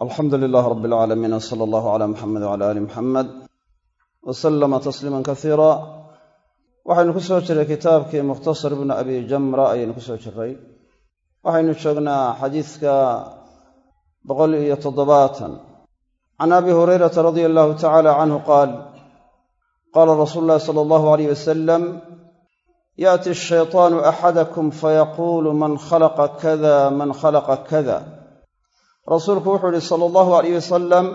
alxamdu lilaah rab alcaalamiin wsala allahu cala muxamed wcala aali muxamed wa sallama tasliiman kasiira waxaynu ku soo jiray kitaabkii mukhtasar ibnu abi jamra ayaynu ku soo jiray. Waxaynu joognaa xadiidka boqol iyo toddobaatan. Can abi hurayrata radia allahu tacala canhu qaal qaala rasuulu llahi sala allahu alayh wasalam yaأti ashayطaanu axadakum fayaquulu man khalaqa kada man khalaqa kada rasuulku wuxuu yihi sala allahu alayh wasalam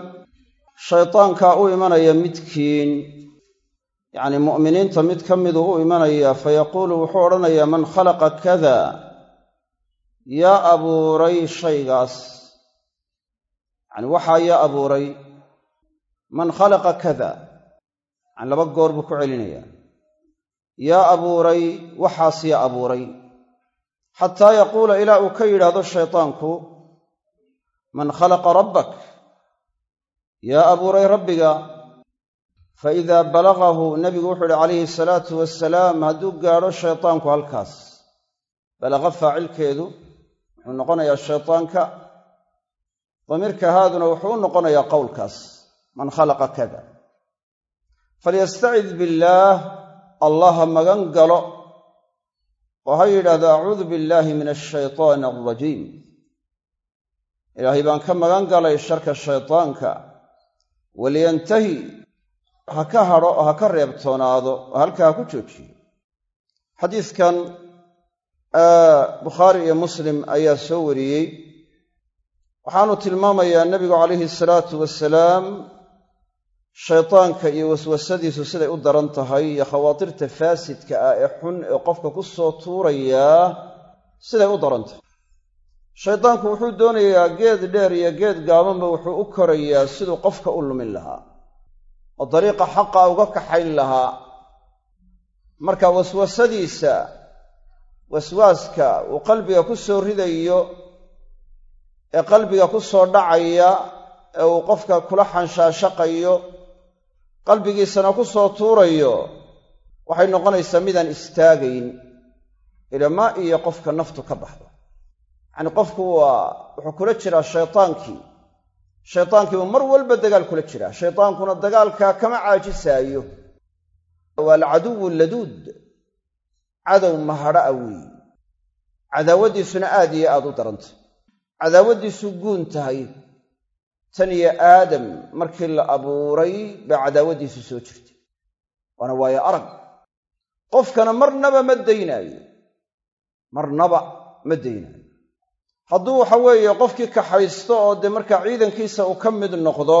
shaydaankaa u imanaya midkiin. Yacnii mu'miniinta mid ka miduu u imanaya fayaquulu wuxuu odhanayaa man khalaqa kada yaa abuuray shaygaas. Yacni waxaa yaa abuuray man khalaqa kada yani laba goor buu ku celinaya yaa abuuray waxaas yaa abuuray. Xataa yaquula ilaa uu ka yidhaahdo shaydaanku man khalaqa rabbak. Yaa abuuray rabbiga fa idaa balagahu nebigu wuxuu uhi calayhi salaatu wasalaam hadduu gaadho shaydaanku halkaas. Balaqa faacilkeedu wuxuu noqonayaa shaydaanka damiirka haaduna wuxuu u noqonayaa qowlkaas man khalaqa kada falyastacid billaah allah ha magan galo. Oo ha yidhaahdo acuudu billaahi min ashaytaani alrajiim ilaahay baan ka magan galay sharka shaydaanka waliyantahi ha ka hadho oo ha ka reebtoonaado oo halkaa ha ku joojiyo. Xadiidkan bukhaari iyo muslim ayaa soo wariyey. Waxaanu tilmaamayaa nebigu calayhi salaatu wasalaam shaydaanka iyo waswasadiisu siday u daran tahay iyo khawaatirta faasidka ah ee xun ee qofka ku soo tuurayaa siday u daran tahay shaydaanku wuxuu doonayaa geed dheer iyo geed gaabanba wuxuu u korayaa siduu qofka u lumin lahaa oo dariiqa xaqa uga kaxayn lahaa. Marka waswasadiisa waswaaska uu qalbiga ku soo ridayo ee qalbiga ku soo dhacaya ee uu qofka kula xanshaashaqayo qalbigiisana ku soo tuurayo waxay noqonaysaa midaan istaagayn ilamaa iyo qofka naftu ka baxdo yacni qofku waa wuxuu kula jiraa shaydaankii shaydaankiibuu mar walba dagaal kula jiraa. Shaydaankuna dagaalkaa kama caajisaayo. Waa alcaduwu laduud. Cadow mahadha a weeye cadaawaddiisuna aad iyo aad u daranta. Cadaawaddiisu guun tahay. Tan iyo aadam markii la abuuray baa cadaawaddiisu soo jirtay. Waana waayo arag. Qofkana marnaba ma daynaayo. Marnaba ma daynaayo hadduu waxa weeye qofkii kaxaysto oo dee markaa ciidankiisa uu ka mid noqdo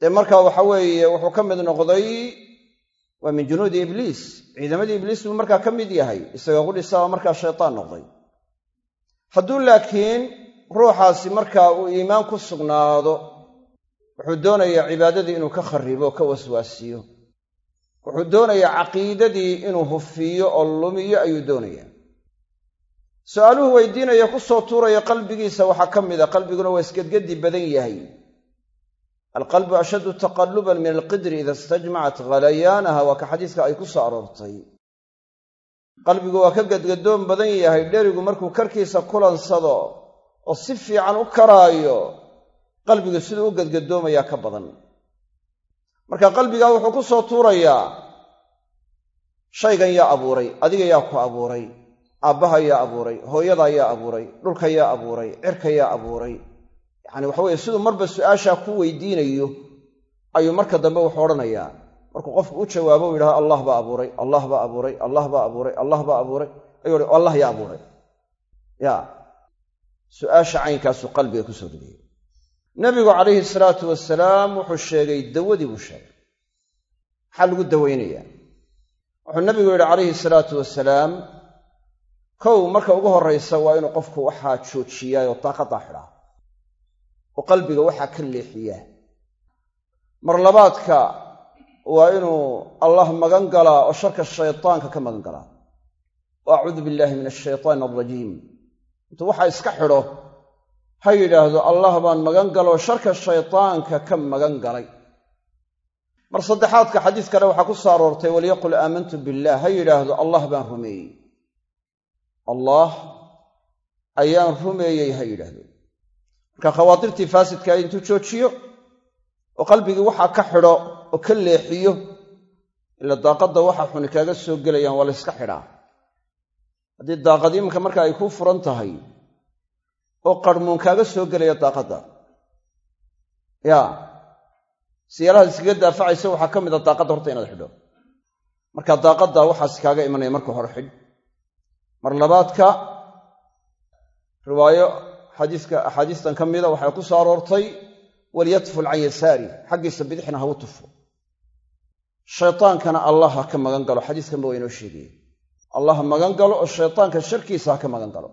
dee markaa waxa weeye wuxuu ka mid noqday waa min junuudi ibliis. Ciidamadii ibliis buu markaa ka mid yahay isagoo qudhisaaba markaa shaydaan noqday. Hadduu laakiin ruuxaasi markaa uu iimaan ku sugnaado wuxuu doonayaa cibaadadii inuu ka kharibo ka waswaasiyo. Wuxuu doonayaa caqiidadii inuu hufiyo oo lumiyo ayuu doonayaa su'aaluhu weydiinaya ku soo tuuraya qalbigiisa waxaa ka mid a qalbiguna waa isgedgedi badan yahay. Alqalbu ashaddu taqalluban min alqidri ida istajmacat khalayaanaha waa ka xadiiska ay ku soo aroortay. Qalbigu waa ka gedgadoon badan yahay dherigu markuu karkiisa kulansado oo si fiican u karaayo qalbigu siduu u gedgadoomayaa ka badan. Marka qalbigaa wuxuu ku soo tuurayaa shaygan yaa abuuray adiga yaa ku abuuray aabbaha yaa abuuray hooyadaa yaa abuuray dhulka yaa abuuray cirka yaa abuuray. Yacani waxa weye siduu marba su'aashaa ku weydiinayo ayuu marka dambe wuxuu odhanayaa. Markuu qofku u jawaabo u yidhahdo allah baa abuuray allah baa abuuray allah baa abuuray allah baa abuuray. Ayuu hi allah abuuray. Ya. Su'aasha caynkaasuu qalbiga ku soo ridayay nebigu calayhi salaatu wasalaam wuxuu sheegay dawadii buu sheegay. Maxaa lagu dawaynayaa. Wuxuu nebigu yidhi calayhi salaatu wasalaam kow marka ugu horraysa waa inuu qofku waxaa joojiyaayoo daaqadaa xidhaa. Oo qalbiga waxaa ka leexiyaa. Mar labaadka waa inuu allah magan galaa oo sharka shaydaanka ka magan galaa. Wa acuudu billaahi min ashaytaani alrajiim intuu waxaa iska xidho ha yidhaahdo allah baan magan galoo sharka shaydaanka ka magan galay. Mar saddexaadka xadiis kale waxaa ku soo aroortay waliyaqul aamantu billaah ha yidhaahdo allah baan rumeeyey allaah ayaan rumeeyey ha yidhaahdo. Marka khawaatirtii faasidkaa intuu joojiyo oo qalbigii waxaa ka xidho oo ka leexiyo ila daaqadda waxa xuni kaaga soo gelayaan waa la yska xidhaa. Haddii daaqad iminka marka ay kuu furan tahay oo qarhmuun kaaga soo gelaya daaqadda. Yaa siyaalahaad iskaga daafacaysa waxaa ka mid a daaqadda horta inaad xidho. Marka daaqadda waxaas kaaga imanaya marka hore xidh mar labaadka riwaayo xadiiska axaadiistan ka mida waxay ku soo aroortay walyatful can yasaari xaggiisa bidixna ha tufo. Shaytaankana allah ha ka magan galo xadiiskanba waa inoo sheegaya allah ha magan galo oo shaytaanka sharkiisa ha ka magan galo.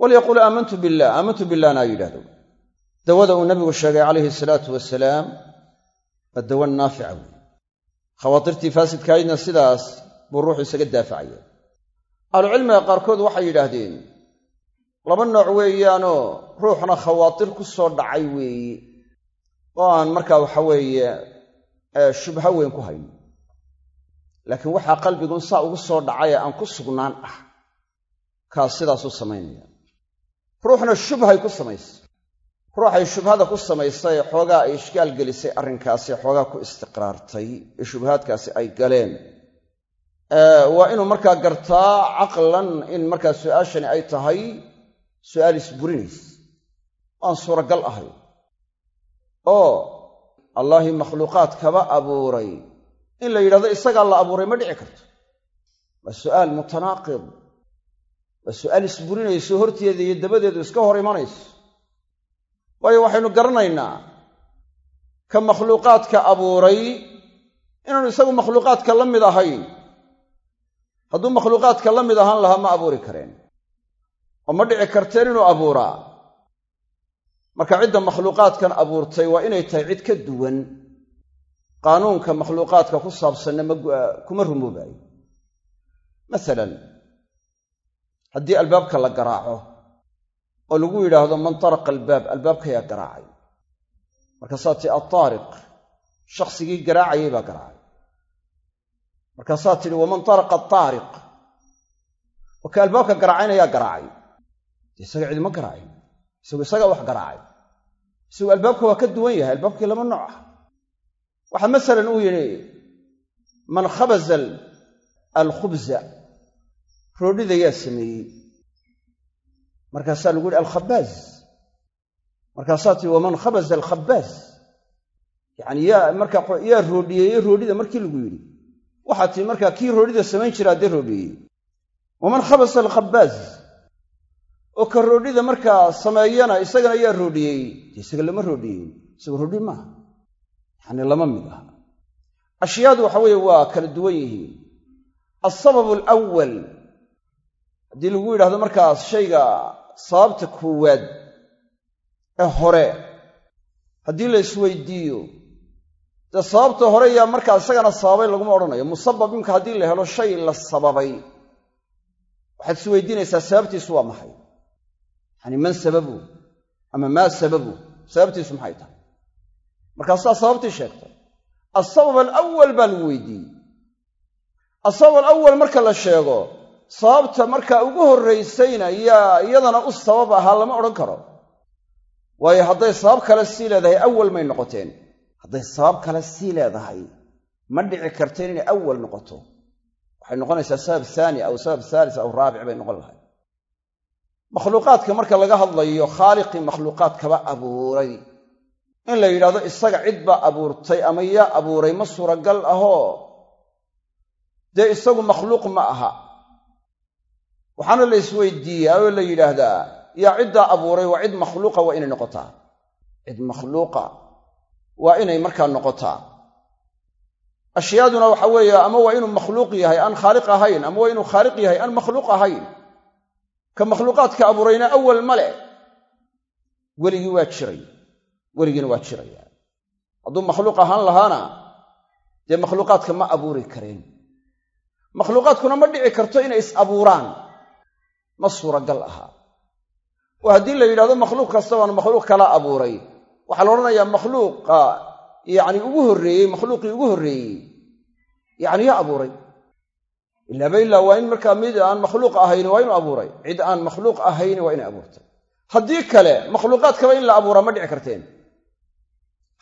Walyaqul aamantu billah aamantu billahna ha yidhahdo dawada uu nabigu sheegay calayhi salaatu wasalaam waa dawa naafica wey khawaatirtii faasidkahaydna sidaas buu ruuxu isaga daafacaya ahlucilmiga qaarkood waxay yidhaahdeen laba nooc weeyaanoo ruuxna khawaatir ku soo dhacay weeye oo aan markaa waxa weeye shubho weyn ku hayn laakiin waxaa qalbigun saa ugu soo dhacayee aan ku sugnaan ah. Kaas sidaasuu samaynaya ruuxna shubhay ku samaysay ruuxay shubhada ku samaysay xoogaa ay ishkaal gelisay arrinkaasi xoogaa ku istiqraartay ee shubahaadkaasi ay galeen waa inuu markaa gartaa caqlan in markaa su'aashani ay tahay su'aal isburinaysa aan suuragal ahayn oo allaahi makhluuqaad kaba abuuray. In la yidhahdo isagaa la abuuray ma dhici karto. Waa su'aal mutanaaqid waa su'aal isburinayso horteeda iyo dabadeedu iska hor imanayso. Waayo waxaynu garanaynaa ka makhluuqaadka abuuray inaanu isagu makhluuqaadka la mid ahayn hadduu makhluuqaadka la mid ahaan lahaa ma abuuri kareen. Oo ma dhici karteen inuu abuuraa. Marka cidda makhluuqaadkan abuurtay waa inay tahay cid ka duwan. Qaanuunka makhluuqaadka ku saabsanna kuma rumoobayo masalan haddii albaabka la garaaco oo lagu yidhaahdo man taraqa albaab albaabkayaa garaacay. Markaasaa tii altaariq shakhsigii garaacayay baa garaacay markaasaa tidhi waman taraqa ataariq oo ka albaabka garaacaynayaa garaacay. Isaga cidima garaacin. Isagu isagaa wax garaacay. Isagu albaabka waa ka duwan yahay albaabkii laba nooc ah. Waxaa masalan uu yidhi man khabaza alkhubza. Roodhida yaa sameeyey. Markaasaa lagu yihi alkhabaaz markaasaa tii waman khabaza alkhabaaz yacani yaa markaa yaa roodhiyeeye roodhida markii lagu yidhi waxaa tii markaa kii roodhida samayn jira haddee roodhiyeeyey waman khabasa alkhabaaz oo ka roodhida markaa sameeyana isagana yaa roodhiyeeyey dee isaga lama roodhiyeey isaga roodhi maaha yacani lama mid aha. Ashyaadu waxa weeye waa kala duwan yihiin. Alsabab alawal haddii lagu yidhahdo markaas shayga sababta koowaad ee hore haddii la isweydiiyo dee sababta hore yaa markaa isagana sababay laguma odhanayo. Musabab imka haddii la helo shay la sababay. Waxaad isweydiinaysaa sababtiisu waa maxay? Yacani man sababu ama maa sababu? Sababtiisu maxay tahay? Markaasaa sababtii sheegtay. Alsabab alawal baa lagu weydiiyey. Alsabab alawal marka la sheego sababta markaa ugu horraysayna yaa iyadana u sabab ahaa lama odhan karo. Waayo hadday sabab kale sii leedahay awal may noqoteen hadday sabab kale sii leedahay ma dhici karteen inay awal noqoto. Waxay noqonaysaa sabab haani aw sabab haalis aw raabic bay noqon lahay makhluuqaadka marka laga hadlayo khaaliqii makhluuqaad kaba abuuray. In la yidhahdo isaga cid baa abuurtay ama yaa abuuray ma suuragal ahoo dee isagu makhluuq ma aha. Waxaana la isweydiiyaa oo la yidhaahdaa yaa ciddaa abuuray waa cid makhluuqa waa inay noqotaa. Cid makhluuqa waa inay markaa noqotaa. Ashyaaduna waxa weeye ama waa inuu makhluuq yahay aan khaaliq ahayn ama waa inuu khaaliq yahay aan makhluuq ahayn. Ka makhluuqaadka abuurayna awal ma leh. Weligii waa jiray. Weligiina waa jiraya hadduu makhluuq ahaan lahaana dee makhluuqaadka ma abuuri kareen makhluuqaadkuna ma dhici karto inay is abuuraan ma suuragal aha. Oo haddii la yidhahdo makhluuq kasta baan makhluuq kala abuuray waxaa la odhanayaa makhluuqa. Yacni ugu horreeyey makhluuqii ugu horreeyey. Yacni yaa abuuray. Ilaaba ilaa waa in markaa mid aan makhluuq ahayn waa inuu abuuray. Cid aan makhluuq ahayn waa inay abuurtay. Haddii kale makhluuqaadkaba in la abuuraa ma dhici karteen.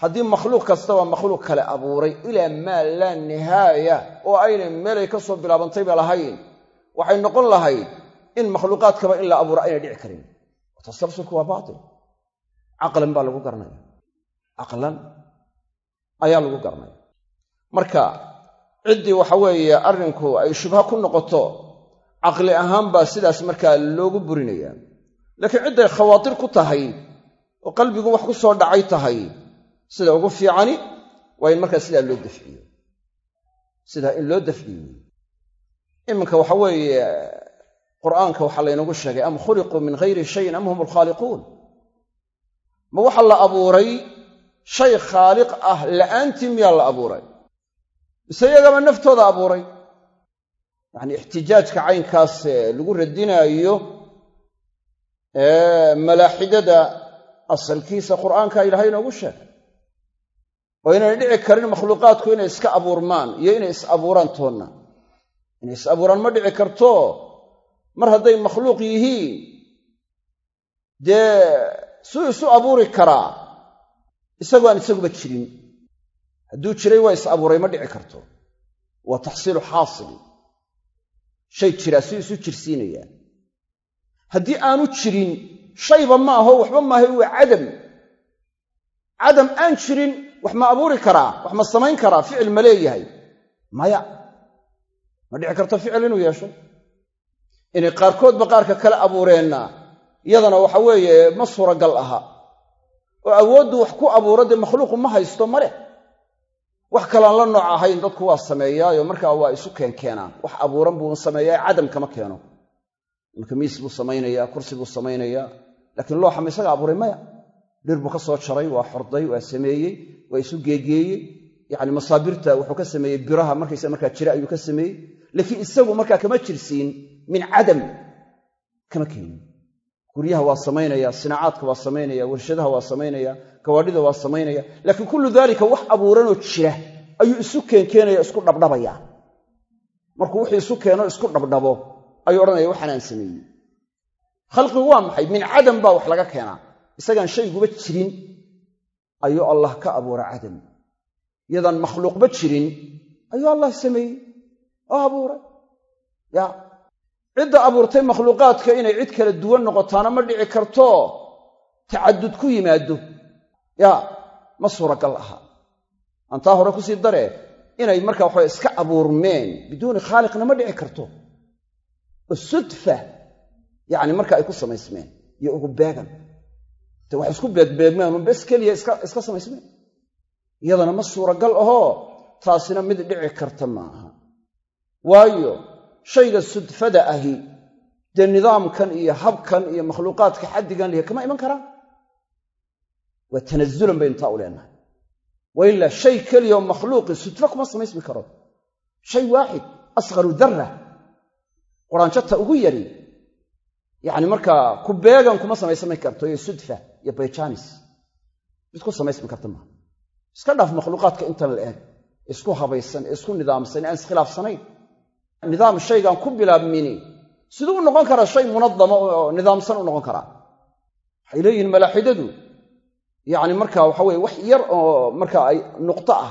Haddii makhluuq kastaba makhluuq kale abuuray ilaa maa laa nihaaya oo aynay meelay ka soo bilaabantayba lahayn waxay noqon lahayd in makhluuqaadkaba in la abuura aynay dhici karin. Tasalsulku waa baatil caqlan baa lagu garanaya caqlan ayaa lagu garanaya marka ciddii waxa weeye arrinku ay shubha ku noqoto caqli ahaan baa sidaas markaa loogu burinayaa laakiin cidday khawaatir ku tahay oo qalbigu wax ku soo dhacay tahay sida ugu fiicani waa in markaa sidaa loo dafciyo. Sidaa in loo dafciyo. Iminka waxa weeye qur'aanka waxaa laynoogu sheegay am khuliquu min hayri shayin am hum alkhaaliquun ma waxa la abuuray? Shay khaaliq ah la'aantii miyaa la abuuray? Mise iyagaba naftooda abuuray? Yacni ixtijaajka caynkaas lagu radinaayo malaaxidada asalkiisa qur'aanka ilaahay inoogu sheegay oo inayna dhici karin makhluuqaadku inay iska abuurmaan iyo inay is abuuraan toonna. Inay is abuuraan ma dhici karto? Mar hadday makhluuq yihiin dee suu isu abuuri karaa isagoo aan isaguba jirin. Hadduu jiray waa is abuuray ma dhici karto. Waa taxsiilu xaasil. Shay jiraa suu isu jirsiinayaa. Haddii aanu jirin shayba ma aho waxba maaha waa cadam. Cadam aan jirin wax ma abuuri karaa wax ma samayn karaa ficil ma leeyahay. Maya. Ma dhici karto ficil inuu yeesho? Inay qaarkoodba qaarka kale abuureenna iyadana waxa weeye ma suuragal aha. Oo awooddu wax ku abuuro dee makhluuqu ma haysto ma wax kalean la nooc ahayn dadku waa sameeyaayo markaa waa isu keenkeenaa wax abuuran buu sameeyaa cadam kama keeno. Marka buu samaynayaa kursi buu samaynayaa laakiin looxa ma isaga abuuray maya. Dhir buu ka soo jaray waa xorday waa sameeyey waa isu geegeeyey. Yacni masaabirta wuxuu ka sameeyey biraha markaysa markaa jira ayuu ka sameeyey. Laakiin isagu markaa kama jirsiin min cadam kama keenin guryaha waa samaynaya sinaacaadka waa samaynaya warshadaha waa samaynaya gawaadhida waa samaynaya. Laakiin kullu daalika wax abuuranoo jira ayuu isu keenkeenaya isku dhabdhabaya. Markuu wuxuu isu keeno isku dhabdhabo ayuu odhanaya waxaan aan sameeyey. Khalqigu waa maxay? Min cadam baa wax laga keenaa. Isagaan shayguba jirin ayuu allah ka abuura cadam. Iyadaan makhluuqba jirin ayuu allah sameeyey. Oo abuuray. Ya cidda abuurtay makhluuqaadka inay cid kala duwan noqotaana ma dhici karto. Tacadud ku yimaado. Ya ma suuragal aha. Aan taa hore ku sii daree inay markaa waxaa iska abuurmeen biduuni khaaliqna ma dhici karto. Oo sudfa yacni marka ay ku samaysmeen iyo ugu beegan. De wax isku beegbeegmeen un bes keliya iska samaysmeen. Iyadana ma suuragal ahoo taasina mid dhici karta ma aha waayo shayga sudfada ahi dee nidaamkan iyo habkan iyo makhluuqaadka xaddigan lihi kama iman karaan? Waa tanazulan baynu taa u leenahay. Wa ilaa shay keliya oo makhluuqi sudfo kuma samaysmi karo. Shay waaxid asqaru darra. Quraanjata ugu yari yacni markaa ku beegan kuma samaysmi karto iyo sudfa iyo bayjaanis. Mid ku samaysmi karta maaha iska dhaaf makhluuqaadka intan la eeg isku habaysan ee isku nidaamsan aan iskhilaafsanayn nidaam shaygan ku bilaabmini. Siduu u noqon karaa shay munadama oo nidaamsan u noqon karaa. Waxay leeyihiin malaaxidadu yacni marka waxa weye wax yar oo marka ay nuqto ah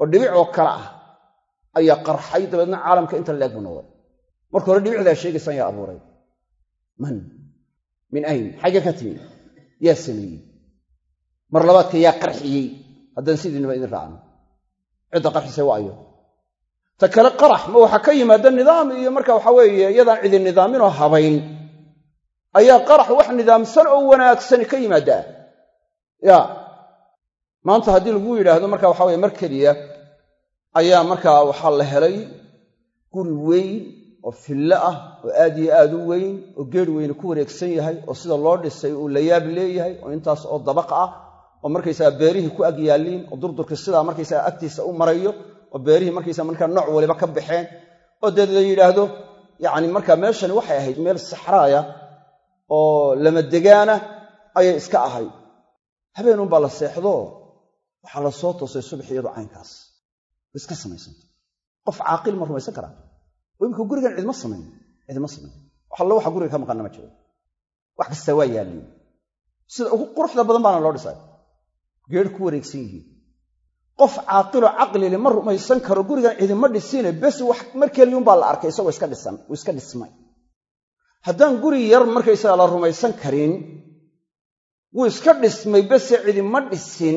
oo dhibic oo kale ah ayaa qarxay dabeedna caalamka intan la eeg buu noqday. Marka hore dhibicdaa sheegaysaan yaa abuuray. Man? Min ayn xagge ka timi. Yaa sameeyey. Mar labaadka yaa qarxiyey. Haddaan sidiinaba idin raacno. Cidda qarxisay waa ayo ta kale qarax ma waxaa ka yimaada nidaam iyo marka waxa weeye iyadaan cidi nidaaminoo habayn. Ayaa qarax wax nidaamsan oo wanaagsani ka yimaaddaa ya maanta haddii lagu yidhaahdo marka waxa weye mar keliya ayaa markaa waxaa la helay guri weyn oo fillo ah oo aad iyo aad u weyn oo geer weyne ku wareegsan yahay oo sida loo dhisay uu la yaab leeyahay oo intaas oo dabaq ah oo markaysaga beerihii ku ag yaalliin oo durdurka sidaa markaysaga agtiisa u marayo oo beerihii markaysa markaa nooc waliba ka baxeen oo deed la yidhaahdo yacni markaa meeshani waxay ahayd meel saxraaya oo lama degaana ayay iska ahayd. Habeenunbaa la seexdo. Waxaa la soo toosay subax iyadoo caynkaas. Way iska samaysanta qof caaqil ma rumaysan karaa oo imika gurigan cidma samayn cidma samayn. Wax waxa guriga ka maqanna ma jiro. Wax kasta waa yaalliin sida ugu quruxda badan baana loo dhisay. Geedh ku wareegsan yihiin qof caaqiloo caqlile ma rumaysan karo gurigan cidima dhisine bes wax mar la arkay isagoo iska dhisan uu iska dhismay. Haddaan guri yar markaysaga la rumaysan karin wuu iska dhismay bese cidima dhisin.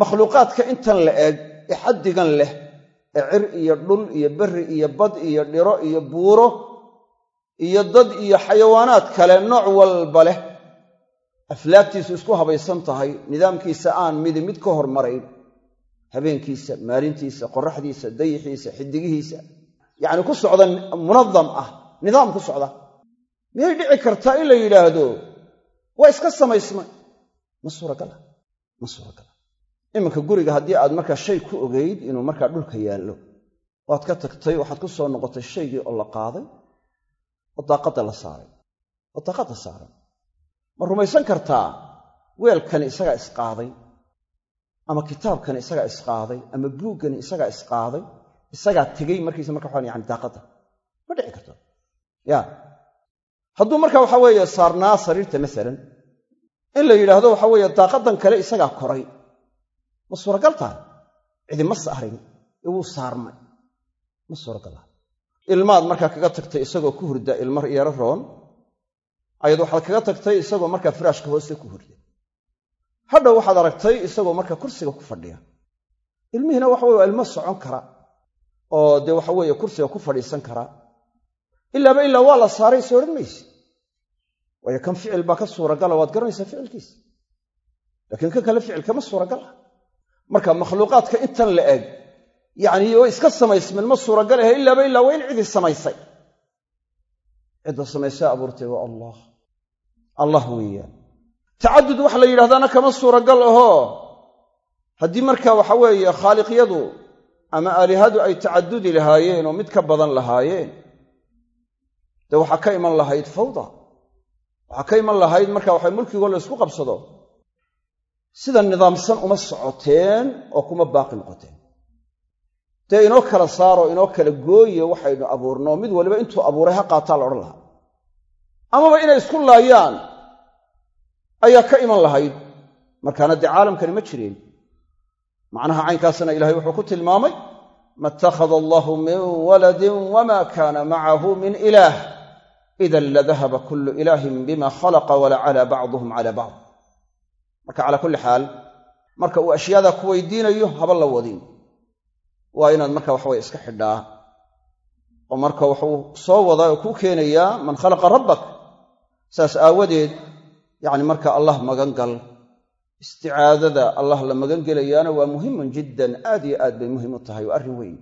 Makhluuqaadka intan la eg ee xaddigan leh ee cir iyo dhul iyo berri iyo bad iyo dhiro iyo buuro iyo dad iyo xayawaanaad kale nooc walba leh aflaagtiisu isku habaysan tahay nidaamkiisa aan midi mid ka hormarayn habeenkiisa maalintiisa qoraxdiisa dayixiisa xidigihiisa. Yacni ku socda munadam ah nidaam ku socda. Miyay dhici kartaa in la yidhaahdo waa iska samaysmay. Ma suuragala ma suuragala. Iminka guriga haddii aad markaa shay ku ogeyd inuu markaa dhulka yaallo waad ka tagtay waxaad ku soo noqotay shaygii oo la qaaday oo daaqadda la saaray oo daaqadda saaray. Ma rumaysan kartaa weelkani isagaa isqaaday ama kitaabkani isagaa isqaaday ama buuggani isagaa isqaaday isagaa tegey markiisa marka ma dhici karto. Ya. Hadduu marka waxa weeye saarnaa sariirta masalan in la yidhaahdo waxa weeye daaqaddan kale isagaa koray. Ma suuragal tahay? Cidima saarin. Ee wuu saarmay. Ma suuragal ah ilmaad markaa kaga tagtay isagoo ku hurda ilmar yaro roon ayad waxaad kaga tagtay isagoo markaa firaashka hooste ku hurda hadhow waxaad aragtay isagoo markaa kursiga ku fadhiya. Ilmihiina waxa weye waa ilmo socon kara oo dee waxa weeye kursiga ku fadhiisan kara. Ilaaba ilaa waa la saaray soo odhan mayse. Waayo kan ficil baa ka suuragala waad garanaysaa ficilkiisa laakiin kan kale ficil kama suuragal. Marka makhluuqaadka intan la eg yacni way iska samaysmeen ma suuragal ahe ilaaba ilaa waa in cidii samaysay. Cidda samaysay abuurtay waa allah. Allah weeyaan tacadud waxa la yidhahdaana kama suuragal ahoo haddii marka waxa weeye khaaliqyadu ama aalihadu ay tacadudi lahaayeen oo mid ka badan lahaayeen dee waxaa ka iman lahayd fawda. Waxaa ka iman lahayd marka waxa mulkigoo la ysku qabsado. Sida nidaamsan uma socoteen oo kuma baaqi noqoteen. Dee inoo kala saaro inoo kala gooye waxaynu abuurno mid waliba intuu abuuray ha qaataa la odhan lahaa. Amaba inay isku laayaan ayaa ka iman lahayd. Markaana dee caalamkani ma jireen. Macnaha caynkaasna ilaahay wuxuu ku tilmaamay ma ittakhada allahu min waladin wama kaana macahu min ilaah idan ladahaba kullu ilaahin bima khalaqa walacala bacduhum cala bacd marka calaa kulli xaal marka uu ashyaadaa ku weydiinayo haba la wadin. Waa inaad marka waxaweye iska xidhaa. Oo marka wuxuu soo wadaa oo kuu keenayaa man khalaqa rabbak. Saas aawadeed yacni marka allah magan gal isticaadada allah la magan gelayaana waa muhimun jiddan. Aad iyo aad bay muhiim u tahay waa arrin weyn.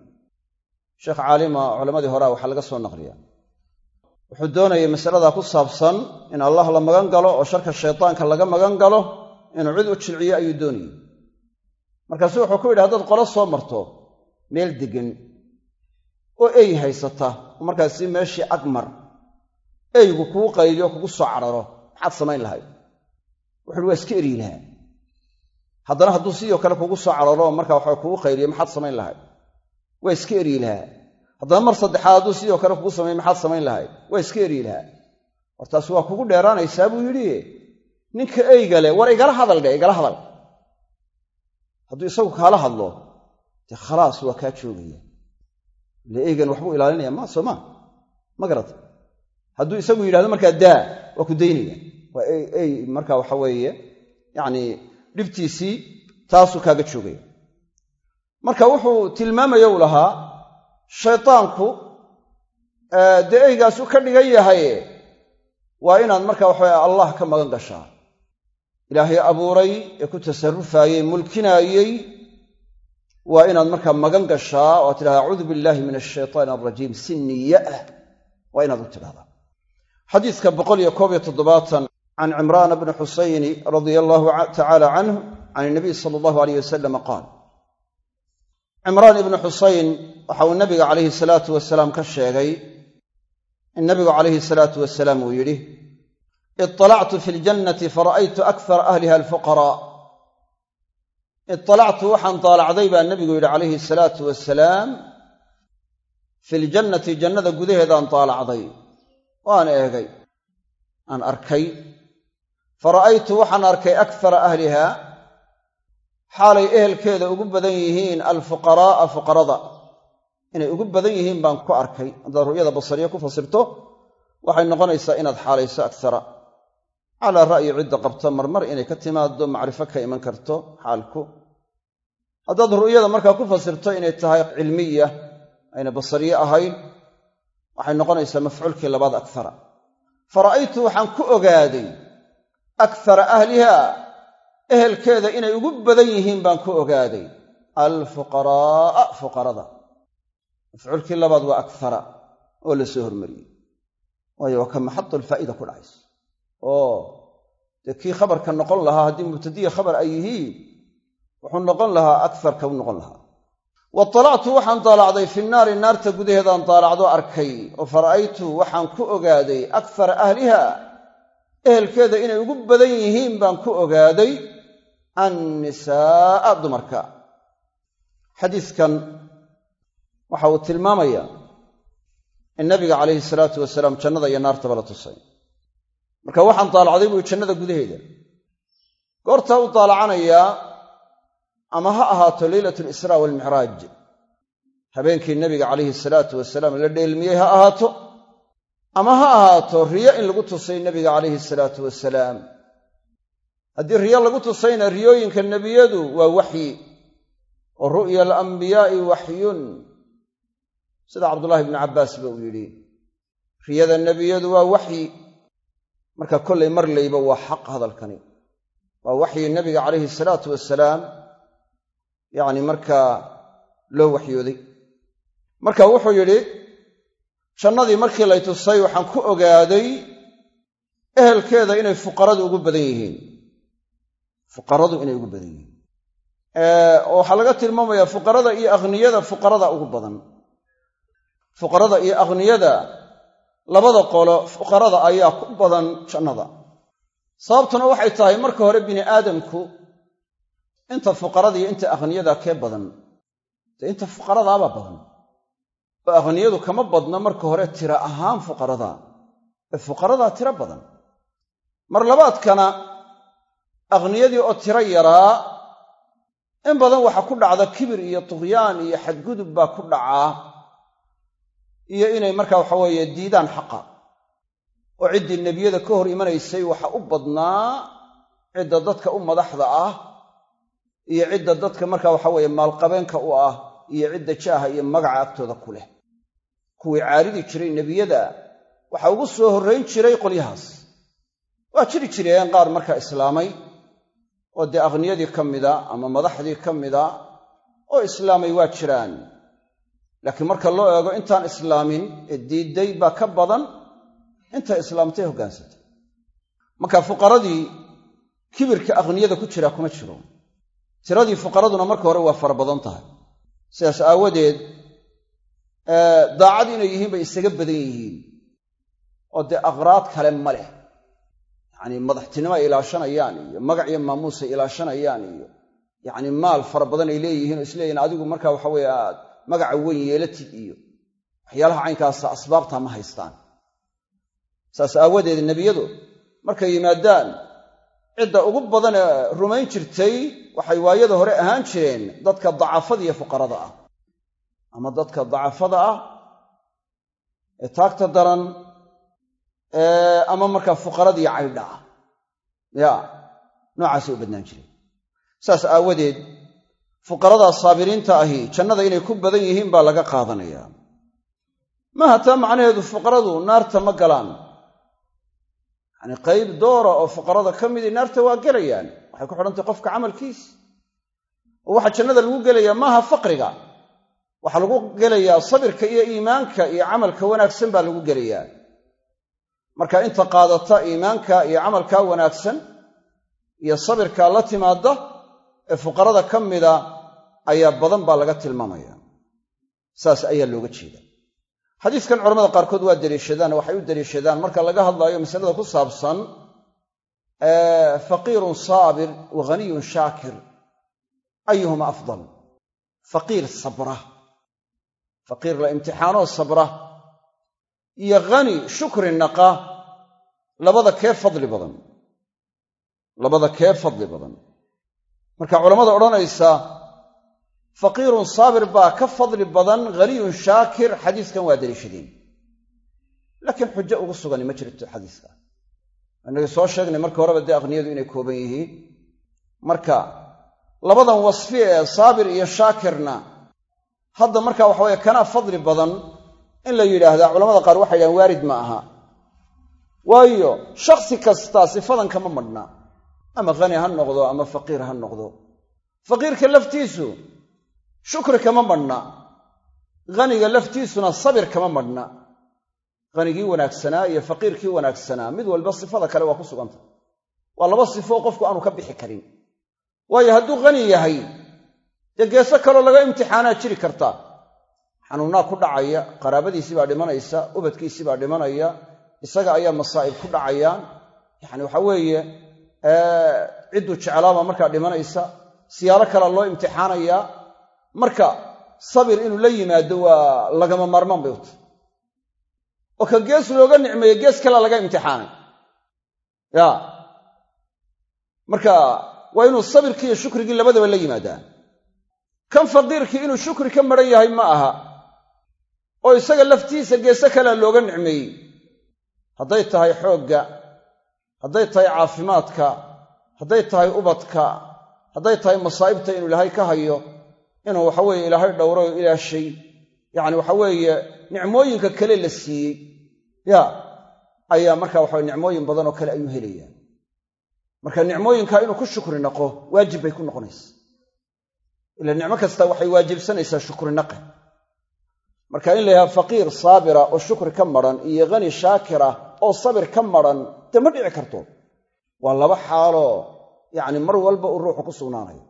Sheekh caalima culammadii horea waxaa laga soo naqliya wuxuu doonayay masaladaa ku saabsan in allah la magan galo oo sharka shaytaanka laga magan galo inuu cid u jilciyo ayuu doonayey markaasu wuxuu ku yidhi haddaad qolo soo marto meel deggan oo ey haysata markaasi meeshii agmar eygu kuu qayliyo kugu soo cararo maxaad samayn lahayd. Wuxuuhi waa iska eryi haddana hadduu sidoo kale kugu soo cararo marka waxa kugu qayliyo maxaad samayn lahayd? Waa iska eryi lahaa haddana mar saddexaad hadduu sidoo kale kugu samayn maxaad samayn lahayd? Waa iska eryi lahaa war waa kugu dheeraanaysaa buu yidhi. Ninka eyga leh war igala hadal dheh igala hadal. Hadduu isagu kaala hadlo dee khalaas waa kaa joogaya ile eygan waxbuu ilaalinaya ma soo ma ma garata hadduu isagu yidhahdo markaa daa waa ku daynaya waa ey waxa weeye yacni dhibtiisii taasuu kaaga joogaya marka wuxuu tilmaamaya u lahaa shaytaanku dee eygaasu ka dhigan yahay waa inaad marka waxaweye allah ka magan gashaa. Ilaahay abuuray ee ku tasarufaayey mulkinaayey waa inaad markaa magan gashaa oo tidhahda acuudu billaahi min ashaytaani alrajiim si niya ah waa inaad u tidhahdaa xadiiska boqol iyo koob iyo toddobaatan can cimraana bni xusayni radia allahu tacaala canhu can inabiy sala allahu aleyh wasalam qaal cimraan ibnu xusayn waxa uu nabiga calayhi salaatu wasalaam ka sheegay in nabigu calayhi salaatu wasalaam uu yidhi iطalactu fi ljannati fara'aytu akthara ahliha alfuqaraa iطalactu waxaan daalacday baa nebigu yidhi calayhi salaatu wasalaam fi ljannati jannada gudaheedaan daalacday waan eegay aan arkay. Fara'aytu waxaan arkay akthara ahliha xaalay ehelkeeda ugu badan yihiin alfuqaraa'a fuqarada. Inay ugu badan yihiin baan ku arkay. Haddaad ru'yada basariya ku fasirto waxay noqonaysaa inaad xaalayso akara calaa ra'yi cidda qabta marmar inay ka timaado macrifo ka iman karto xaalku. Haddaad ru'yada markaa ku fasirto inay tahay cilmiya ayna basariye ahayn waxay noqonaysaa mafcuulkii labaad akara fara'aytu waxaan ku ogaaday akara ahliha ehelkeeda inay ugu badan yihiin baan ku ogaaday. Alfuqaraa'a fuqarada. Mafcuulkii labaad waa akara oo la soo hormariyey. Waayo waa ka maxadulfaa'ida ku dhacayso? Oo dee kii khabarka noqon lahaa haddii mubtadiya khabar ay yihiin wuxuu noqon lahaa akarka u noqon lahaa watalactu waxaan daalacday fi naari naarta gudaheedaan daalacdo arkay. Oo fara'aytu waxaan ku ogaaday akara ahliha. Ehelkeeda inay ugu badan yihiin baan ku ogaaday annisaa'a dumarka. Xadiidkan waxa uu tilmaamayaa in nabiga calayhi salaatu wasalaam jannada iyo naartaba la tusay. Marka waxaan daalacday buu jannada gudaheeda. Goortaa u daalacanayaa ama ha ahaato leylatu alisraa waalmicraaj habeenkii nebiga calayhi salaatu wasalaam la dheelmiyey ha ahaato? Ama ha ahaato riyo in lagu tusay nebiga calayhi salaatu wasalaam haddii riyo lagu tusayna riyooyinka nebiyadu waa waxyi. Oo ru'ya alambiyaa'i waxyun sida cabdullaahi ibnu cabbaas ba uu yidhi. Riyada nebiyadu waa waxyi. Marka kollay mar layba waa xaq hadalkani. Waa waxyi nebiga calayhi salaatu wasalaam yacni markaa loo waxyooday. Marka wuxuu yidhi jannadii markii lay tusay waxaan ku ogaaday ehelkeeda inay fuqaradu ugu badan yihiin. Fuqaradu inay ugu badan yihiin. Waxaa laga tilmaamayaa fuqarada iyo akhniyada fuqarada ugu badan. Fuqarada iyo akhniyada labada qolo fuqarada ayaa ku badan jannada. Sababtuna waxay tahay marka hore bini aadamku inta fuqarada iyo inta akhniyada kee badan dee inta fuqaradaabaa badan oo akhniyadu kama badna marka hore tira ahaan fuqarada ee fuqaradaa tiro badan. Mar labaadkana akhniyadii oo tiro yaraa in badan waxaa ku dhacda kibir iyo tuqyaan iyo xadgudub baa ku dhacaa iyo inay markaa waxa weeye diidaan xaqa. Oo ciddii nebiyada ka hor imanaysay waxa u badnaa cidda dadka u madaxda ah iyo cidda dadka markaa waxa weeye maalqabeenka u ah iyo cidda jaaha iyo magaca agtooda ku leh. Kuwii caaridi jiray nebiyada waxa ugu soo horrayn jiray qolyahaas. Waa jiri jireen qaar markaa islaamay oo dee akhniyadii ka mida ama madaxdii ka mida oo islaamay waa jiraan. Laakiin marka loo eego intaan islaamin ee diidday baa ka badan inta islaamtay hoggaansatay. Marka fuqaradii kibirka akhniyada ku jiraa kuma jiro tiradii fuqaraduna marka hore waa fara badan tahay. Sidaas aawadeed daacad inay yihiin bay isaga badan yihiin. Oo dee aqraad kale ma leh. Yacnii madaxtinimo ay ilaashanayaan iyo magac iyo maamuusay ilaashanayaan iyo yacni maal fara badan ay leeyihiin oo isleeyihin adigu marka waxa weeye aad magaca weyn yeelatid iyo waxyaalaha caynkaasa asbaabtaa ma haystaan. Saas aawadeed nebiyadu markay yimaadaan cidda ugu badan ee rumayn jirtay waxay waayada hore ahaan jireen dadka dacafada iyo fuqarada ah. Ama dadka dacafada ah ee taagta daran ama markaa fuqaradii caydha ah. Ya noocaasay u badnaan jireen saas aawadeed fuqaradaa saabiriinta ahi jannada inay ku badan yihiin baa laga qaadanayaa maaha taa macnaheedu fuqaradu naarta ma galaan yacni qayb doora oo fuqarada ka midii naarta waa gelayaan waxay ku xidhantay qofka camalkiisa oo waxaa jannada lagu gelayaa maaha faqriga. Waxaa lagu gelayaa sabirka iyo iimaanka iyo camalka wanaagsan baa lagu gelayaa. Marka inta qaadata iimaanka iyo camalka wanaagsan iyo sabirka la timaada ee fuqarada ka mida ayaa badan baa laga tilmaamaya. Saas ayaa looga jeeda xadiiskan culamada qaarkood waa deliishadaan waxay u deliishadaan. Marka laga hadlaayo masalada ku saabsan faqiirun saabir wa ghaniyun shaakir ayuhuma afdal? Faqiir sabra. Faqiir la imtixaanoo sabra. Iyo hani shukri naqa labada kee fadli badan? Labada kee fadli badan? Marka culammada odhanaysa faqiirun saabir baa ka fadli badan ghaniyun shaakir xadiiskan waa daliishadeen laakiin xujo ugu sugani ma jirto xadiiska. Inagii soo sheegnay marka horeba dee aqniyadu inay kooban yihiin. Marka labadan wasfi ee saabir iyo shaakirna hadda marka waxa weye kanaa fadli badan in la yidhaahdaa culamada qaar waxay yidhahaan waarid ma aha. Waayo shakhsi kastaa sifadan kama madhna. Ama khani ha noqdo ama faqiir ha noqdo. Faqiirka laftiisu shukri kama madhna khaniga laftiisuna sabir kama madhna hanigii wanaagsanaa iyo faqiirkii wanaagsanaa mid walba sifada kale waa ku suganta. Waa laba sifo oo qofku aanu ka bixi karin. Waayo hadduu khani yahay dee geeso kaloo laga imtixaanaa jiri karta. Xanuunnaa ku dhacaya qaraabadiisii baa dhimanaysa ubadkiisii baa dhimanaya isaga ayaa masaa'ib ku dhacayaan. Yacni waxa weeye cidduu jeclaabaa markaa dhimanaysa siyaalo kalea loo imtixaanayaa marka sabir inuu la yimaado waa lagama maarmaan bay u tahy oo ka gees looga nicmeeyo gees kalea laga imtixaanay. Ya. Marka waa inuu sabirkii iyo shukrigii labadaba la yimaadaa kan faqiirkii inuu shukri ka maran yahay ma aha oo isaga laftiisa geese kalea looga nicmeeyey. Hadday tahay xoogga hadday tahay caafimaadka hadday tahay ubadka hadday tahay masaa'ibta inuu ilaahay ka hayo inuu waxaweeye ilaahay dhowro oo ilaashay yacni waxaweeye nicmooyinka kale la siiyey. Ya ayaa marka waxawe nicmooyin badan oo kale ayuu helayaa marka nicmooyinka inuu ku shukri naqo waajib bay ku noqonaysa ila nicmo kasta waxay waajibsanaysaa shukri naqe. Marka in la yidhaha faqiir saabira oo shukri ka maran iyo khani shaakira oo sabir ka maran dee ma dhici karto. Waa laba xaaloo yacni mar walba uu ruuxu ku sugnaanayo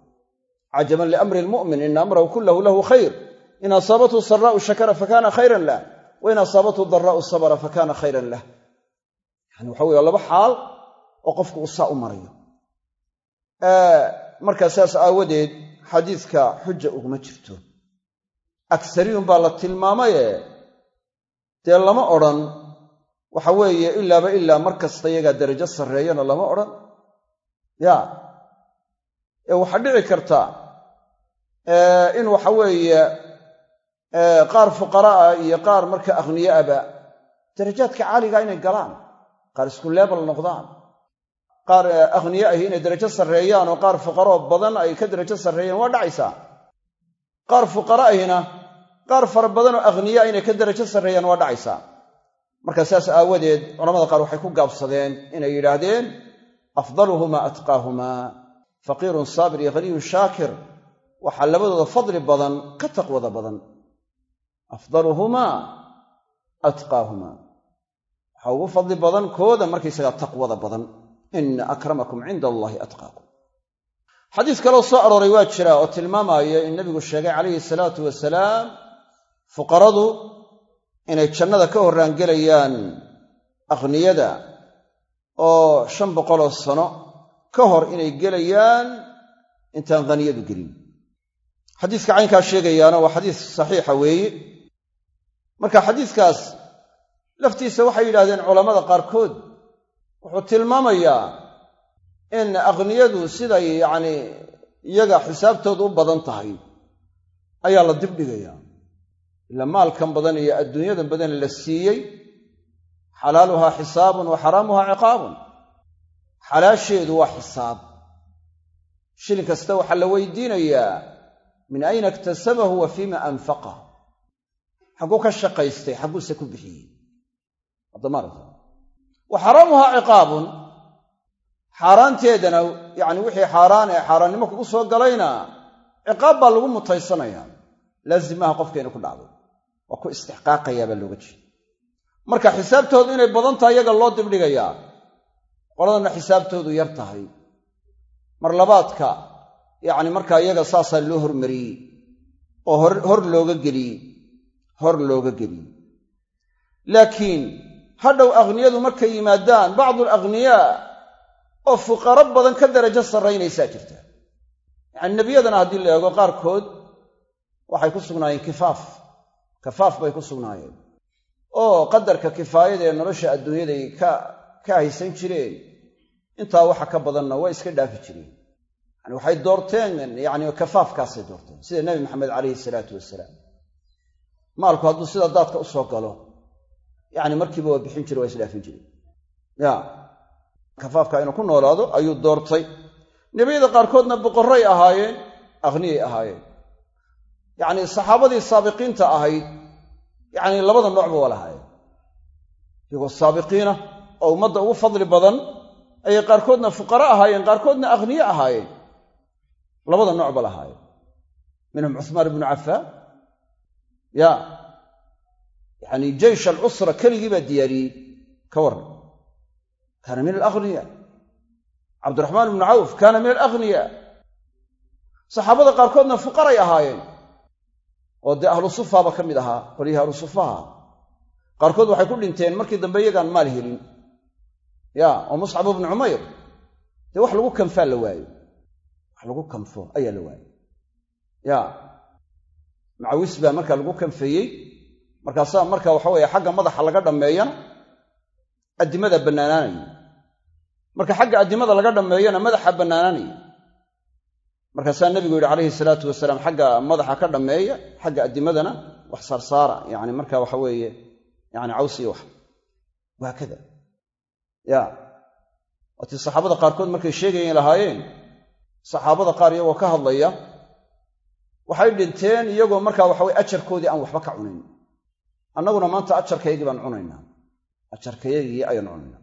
cajaban liamri lmu'min ina amrahu kullahu lahu khayr in asaabathu saraa'u shakara fakana khayran lah wa in asaabathu daraa'u sabra fakana khayran lah yani waxa weye laba xaal oo qofku uu saa u marayo markaa saas aawadeed xadiiska xuja uguma jirto agsariyun baa la tilmaamaye dee lama odhan waxa weeye ilaaba ilaa mar kasta iyagaa darajo sarreeyana lama odhan ya ee waxaa dhici karta in waxa weeye qaar fuqara'a iyo qaar marka akhniyaaba darajaadka caaliga inay galaan qaar isku leebal noqdaan qaar akhniya ahi inay darajo sarreeyaan oo qaar fuqaroo badan ay ka darajo sarreeyaan waa dhacaysaa qaar fuqara ahina qaar fara badanoo akhniya inay ka darajo sarreeyaan waa dhacaysaa marka saas aawadeed culamada qaar waxay ku gaabsadeen inay yidhaahdeen afdaluhumaa atqaahumaa faqiirun saabir iyo haniyun shaakir waxaa labadooda fadli badan ka taqwada badan. Afdaluhumaa atqaahumaa. Waxaa ugu fadli badan kooda markaysagaa taqwada badan. Ina akramakum cinda allaahi atqaakum. Xadiis kaloo soo arooray waa jira oo tilmaamaya in nebigu sheegay calayhi salaatu wasalaam fuqaradu inay jannada ka horraangelayaan akhniyada oo shan boqoloo sano ka hor inay gelayaan intaan haniyadu gelin. Xadiiska caynkaa sheegayaana waa xadiis saxiixa weeye. Marka xadiiskaas laftiisa waxay yidhahdeen culammada qaarkood wuxuu tilmaamayaa in akhniyadu siday yacni iyaga xisaabtoodu u badan tahay. Ayaa la dibdhigayaa. Ila maalkan badan iyo adduunyadan badan la siiyey. Xalaaluhaa xisaabun wa xaraamuhaa ciqaabun xalaasheedu waa xisaab. Shilin kasta waxaa la weydiinayaa min ayna iktasabahu wa fiima anfaqah xagguu ka shaqaystay xagguuse ku bixiyey. Wa xaraamuhaa ciqaabun. Xaaraanteedana yacni wixii xaaraan ee xaaraannimo kugu soo galayna ciqaab baa lagu mutaysanayaa. Laazim maaha qofkeena ku dhacday waa ku istixqaaqayaa baa looga jeeda marka xisaabtoodu inay badan tahay iyaga loo dibdhigayaa qoladana xisaabtoodu yar tahay. Mar labaadka yacni markaa iyaga saasaa loo hormariyey oo hor looga geliyey hor looga geliyey laakiin hadhow akhniyadu markay yimaadaan bacdu alakhniyaa oo fuqaro badan ka darajo sarraynaysaa jirta. Yacani nebiyadana haddii la eego qaarkood waxay ku sugnaayeen kifaaf. Kafaaf bay ku sugnaayeen. Oo qadarka kifaayada ee nolosha adduunyaday ka ka haysan jireen intaa waxa ka badanna way iska dhaafi jireen. Yani waxay doorteen yani kafaafkaasay doorteen sida nebi maxamed calayhi salaatu wasalaam. Maalku hadduu sida daadka u soo galo yani markiiba waa bixin jire waa isdhaafin jire. Ya kafaafka inuu ku noolaado ayuu doortay. Nebiyada qaarkoodna boqorray ahaayeen akhniyay ahaayeen. Yacni saxaabadii saabiqiinta ahayd yacni labada noocba waa lahaayeen iyagoo saabiqiina oo ummadda ugu fadli badan ayay qaarkoodna fuqara ahaayeen qaarkoodna akhniye ahaayeen. Labada noocba lahaayeen minhum cuhmaan ibnu cafaan ya. Yacni jeysh alcusra keligii baa diyaariyey ka warran. Kaana min alakhniya cabdiraxmaan ibnu cawf kaana min alakhniya saxaabada qaarkoodna fuqaray ahaayeen. Oo dee ahlu sufaaba ka mid ahaa qolyihii ahlu sufaha qaarkood waxay ku dhinteen markii dambe iyagaan maal helin ya oo muscab ibnu cumayr dee wax lagu kanfaa la waayo. Wax lagu kanfo ayaa la waayo ya macawis baa markaa lagu kanfeeyey. Markaasaa marka waxa weeye xagga madaxa laga dhammeeyana addimada bannaanaanaya marka xagga addimada laga dhammeeyana madaxa bannaanaanaya markaasaa nebigu yidhi calayhi salaatu wasalaam xagga madaxa ka dhammeeya xagga addimadana wax saarsaara yani marka waxa weeye yani cawsiyo wax. Wahaakada ya. Waatii saxaabada qaarkood markay sheegayen lahaayeen saxaabada qaar iyagoo ka hadlaya waxay dhinteen iyagoo markaa waxaweye ajarkoodii aan waxba ka cunayn. Annaguna maanta ajarkaygii baan cunaynaa. Ajarkayagii ayaan cunaynaa.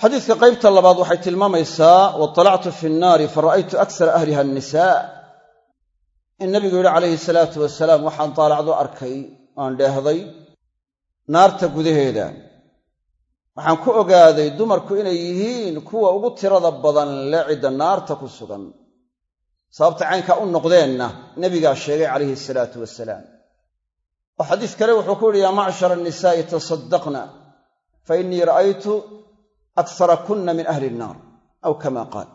Xadiidka qaybta labaad waxay tilmaamaysaa waطalactu fi nnaari fara'aytu aksara ahliha annisaa. In nabigu yidhi calayhi salaatu wasalaam waxaan daalacdo arkay aan dheehday naarta gudaheeda waxaan ku ogaaday dumarku inay yihiin kuwa ugu tirada badan le cidda naarta ku sugan. Sababta caynkaa u noqdeenna nebigaa sheegay calayhi salaatu wasalaam oo xadiis kale wuxuu ku yidhi yaa macshara annisaa'i tasaddaqna fa innii ra'aytu aksara kunna min ahli innaar aw kama qaal.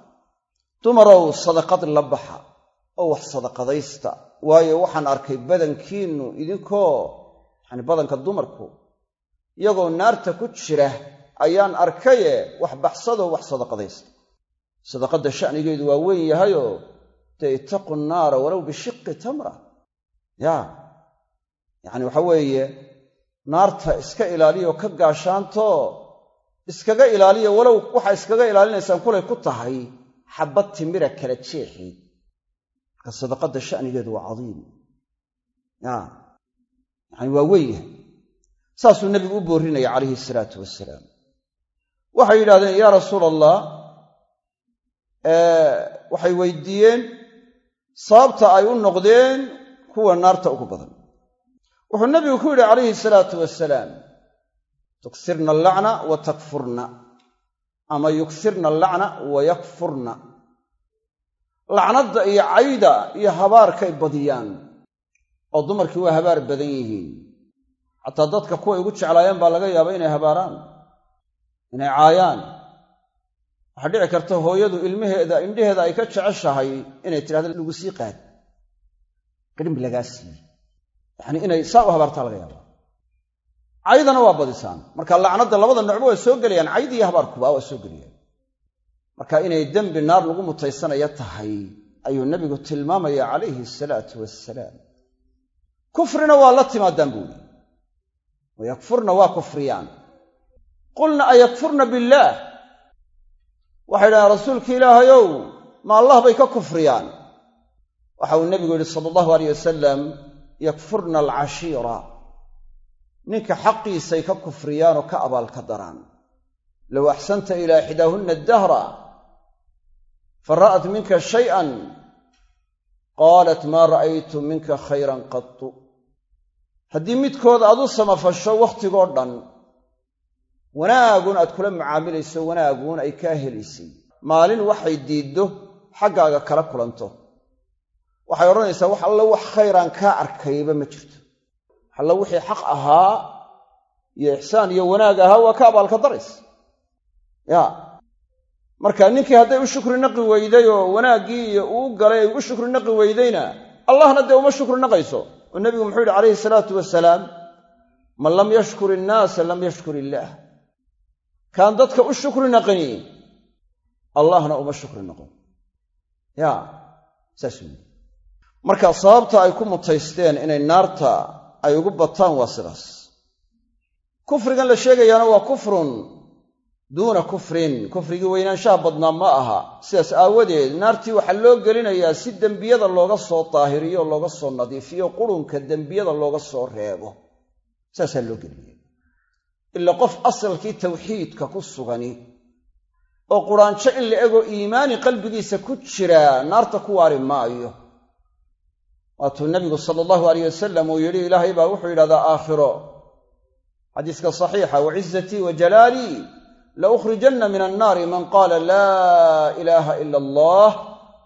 Dumarow sadaqad la baxa oo wax sadaqadaysta waayo waxaan arkay badankiinnu idinkoo yacani badanka dumarku iyagoo naarta ku jira ayaan arkaye wax baxsadoo wax sadaqadaysta. Sadaqadda sha'nigeedu waa weyn yahayoo dee ittaqu nnaara walow bishiqi tamra. Yaa yacani waxa weeye naarta iska ilaaliya oo ka gaashaanto iskaga ilaaliya walow waxaa iskaga ilaalinaysaan kulay ku tahay xabbad timira kala jeexi. Marka sadaqadda sha'nigeedu waa cadiim. Ya yacani waa weyn yahay saasuu nebigu u boorinaya calayhi salaatu wasalaam. Waxay yidhahdeen yaa rasuul allah waxay weydiiyeen sababta ay u noqdeen kuwa naarta ugu badan. Wuxuu nebigu ku yidhi calayhi salaatu wasalaam tuksirna allacna wa takfurna ama yuksirna allacna wa yakfurna. Lacnadda iyo cayda iyo habaarkay badiyaan oo dumarkii waa habaar badan yihiin xataa dadka kuway ugu jeclaayeen baa laga yaaba inay habaaraan inay caayaan. Waxaa dhici karta hooyadu ilmaheeda indhaheeda ay ka jeceshahay inay tidhahdo lagu sii qaad qidhimbi lagaa siiye yacanii inay saa u habaartaa laga yaaba caydana waa badisaan. Marka lacnadda labada nocba waa soo gelayaan cayd iyo habaarkuba waa soo gelayaan marka inay dembi naar lagu mutaysanaya tahay ayuu nebigu tilmaamaya calayhi asalaatu wassalaam. Kufrina waa la timaadaan buuli wayakfurna waa kufriyaan qulna ayakfurna billaah waxay dhahaan rasuulki ilaahayow ma allah bay ka kufriyaan waxa uu nebigu yidhi sala allahu aleyh wasalam yakfurna alcashiira ninka xaqiisay ka kufriyaan oo ka abaalka daraan low axsanta ilaa ixdaahunna dahra fa ra'at minka shay'an qaalat maa ra'aytu minka khayran qatu haddii midkood aad u samafasho wakhtigoo dhan wanaagun aad kula mucaamilayso wanaaguun ay kaa helaysay maalin waxay diiddo xaggaaga kala kulanto. Waxay odhanaysaa wax alle wax khayraan kaa arkayba ma jirto. Wax alle wixii xaq ahaa iyo ixsaan iyo wanaag ahaa waa ka abaalka darays ya. Marka ninkii hadday u shukri naqi weyday oo wanaaggii iyo uu galay ay u shukri naqi weydayna allahna dee uma shukri naqayso oo nebigu muxuu yidhi calayhi salaatu wasalaam man lam yashkur innaasa lam yashkur illaah kaan dadka u shukri naqani allahna uma shukri noqon. Ya saas weyi marka sababta ay ku mutaysteen inay naarta ay ugu bataan waa sidaas. Kufrigan la sheegayaana waa kufrun duuna kufrin kufrigii weynaanshaha badnaa ma aha. Sidaas aawadeed naartii waxaa loo gelinayaa si dembiyada looga soo daahiriyo looga soo nadiifiyo qurunka dembiyada looga soo reebo. Saasaa loo gelinaya ila qof asalkii tawxiidka ku sugani oo quraanjo in la ego iimaani qalbigiisa ku jiraa naarta ku waari maayo. Waatuu nabigu sala allahu alayh wasalam uu yidhi ilaahay baa wuxuu yidhahdaa aakhiro. Xadiiska saxiixa wacizatii wa jalaalii la ukhrijanna min annaari man qaala laa ilaaha ila allah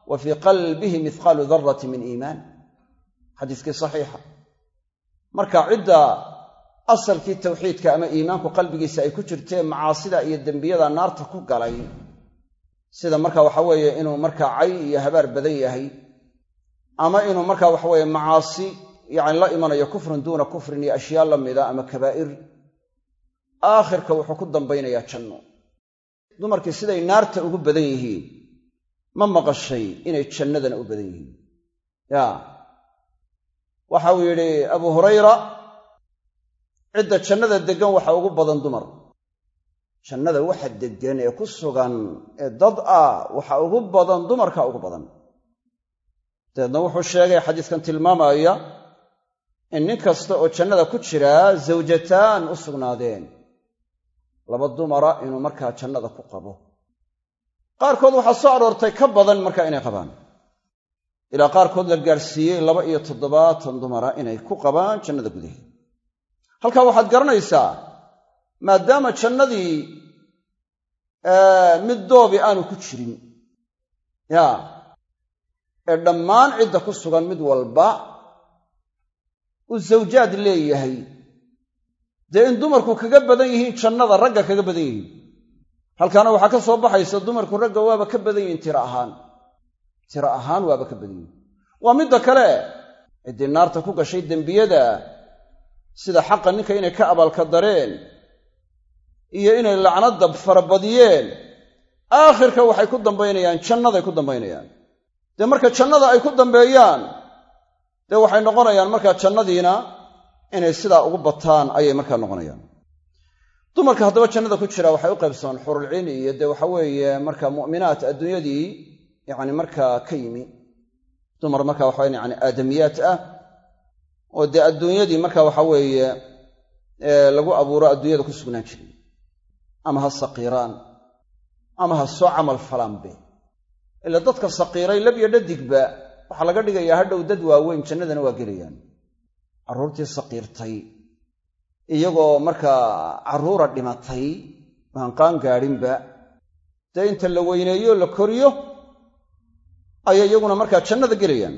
wa fii qalbihi mihqaalu darati min iimaan xadiiskii saxiixa marka cidda asalkii tawxiidka ama iimaanku qalbigiisa ay ku jirteen macaasida iyo dembiyada naarta ku galay sida marka waxa weeye inuu markaa cay iyo habaar badan yahay ama inuu markaa waxa weeye macaasi yacni la imanayo kufrun duuna kufrin iyo ashyaa la ama kabaa'ir aakhirka wuxuu ku dambaynayaa janno. Dumarkii siday naarta ugu badan yihiin ma maqashay inay jannadana u badan yihiin. Ya. Waxa uu yidhi abu hurayra cidda jannada deggan waxa ugu badan dumar. Jannada waxa deggan ee ku sugan ee dad ah waxa ugu badan dumarka ugu badan. Dabeedna wuxuu sheegay xadiiskan tilmaamaya in nin kasta oo jannada ku jiraa zawjataan u sugnaadeen laba dumara inuu markaa jannada ku qabo. Qaarkood waxaa soo aroortay ka badan markaa inay qabaan. Ilaa qaarkood la gaadhsiiyey laba iyo toddobaatan dumara inay ku qabaan jannada gudaheed. Halkaa waxaad garanaysaa maadaama jannadii mid doobi aanu ku jirin ya ee dhammaan cidda ku sugan mid walba uu zawjaad leeyahay dee in dumarku kaga badan yihiin jannada ragga kaga badan yihiin. Halkaana waxaa ka soo baxaysa dumarku ragga waaba ka badan yihiin tiro ahaan. Tiro ahaan waaba ka badan yihiin. Waa midda kale ciddii naarta ku gashay dembiyada sida xaqa ninka inay ka abaalka dareen iyo inay lacnadda farabadiyeen aakhirka waxay ku dambaynayaan jannaday ku dambaynayaan. Dee marka jannada ay ku dambeeyaan dee waxay noqonayaan markaa jannadiina inay sidaa ugu bataan ayay markaa noqonayaan. Dumarka haddaba jannada ku jira waxay u qaybsamaan xurulciin iyo dee waxa weeye marka mu'minaat adduunyadii yacni markaa ka yimi. Dumar marka waxa yani aadamiyaat ah oo dee adduunyadii marka waxa weeye lagu abuuro adduunyada ku sugnaan jiray. Ama ha saqiiraan ama ha soo camal falaanbe ila dadka saqiiray lab iyo dhadigba waxaa laga dhigayaa hadhow dad waaweyn jannadana waa gelayaan carruurtii saqiirtay. Iyagoo markaa carruura dhimatay aan qaan gaadhinba dee inta la weyneeyo la koriyo? Ayay iyaguna markaa jannada gelayaan.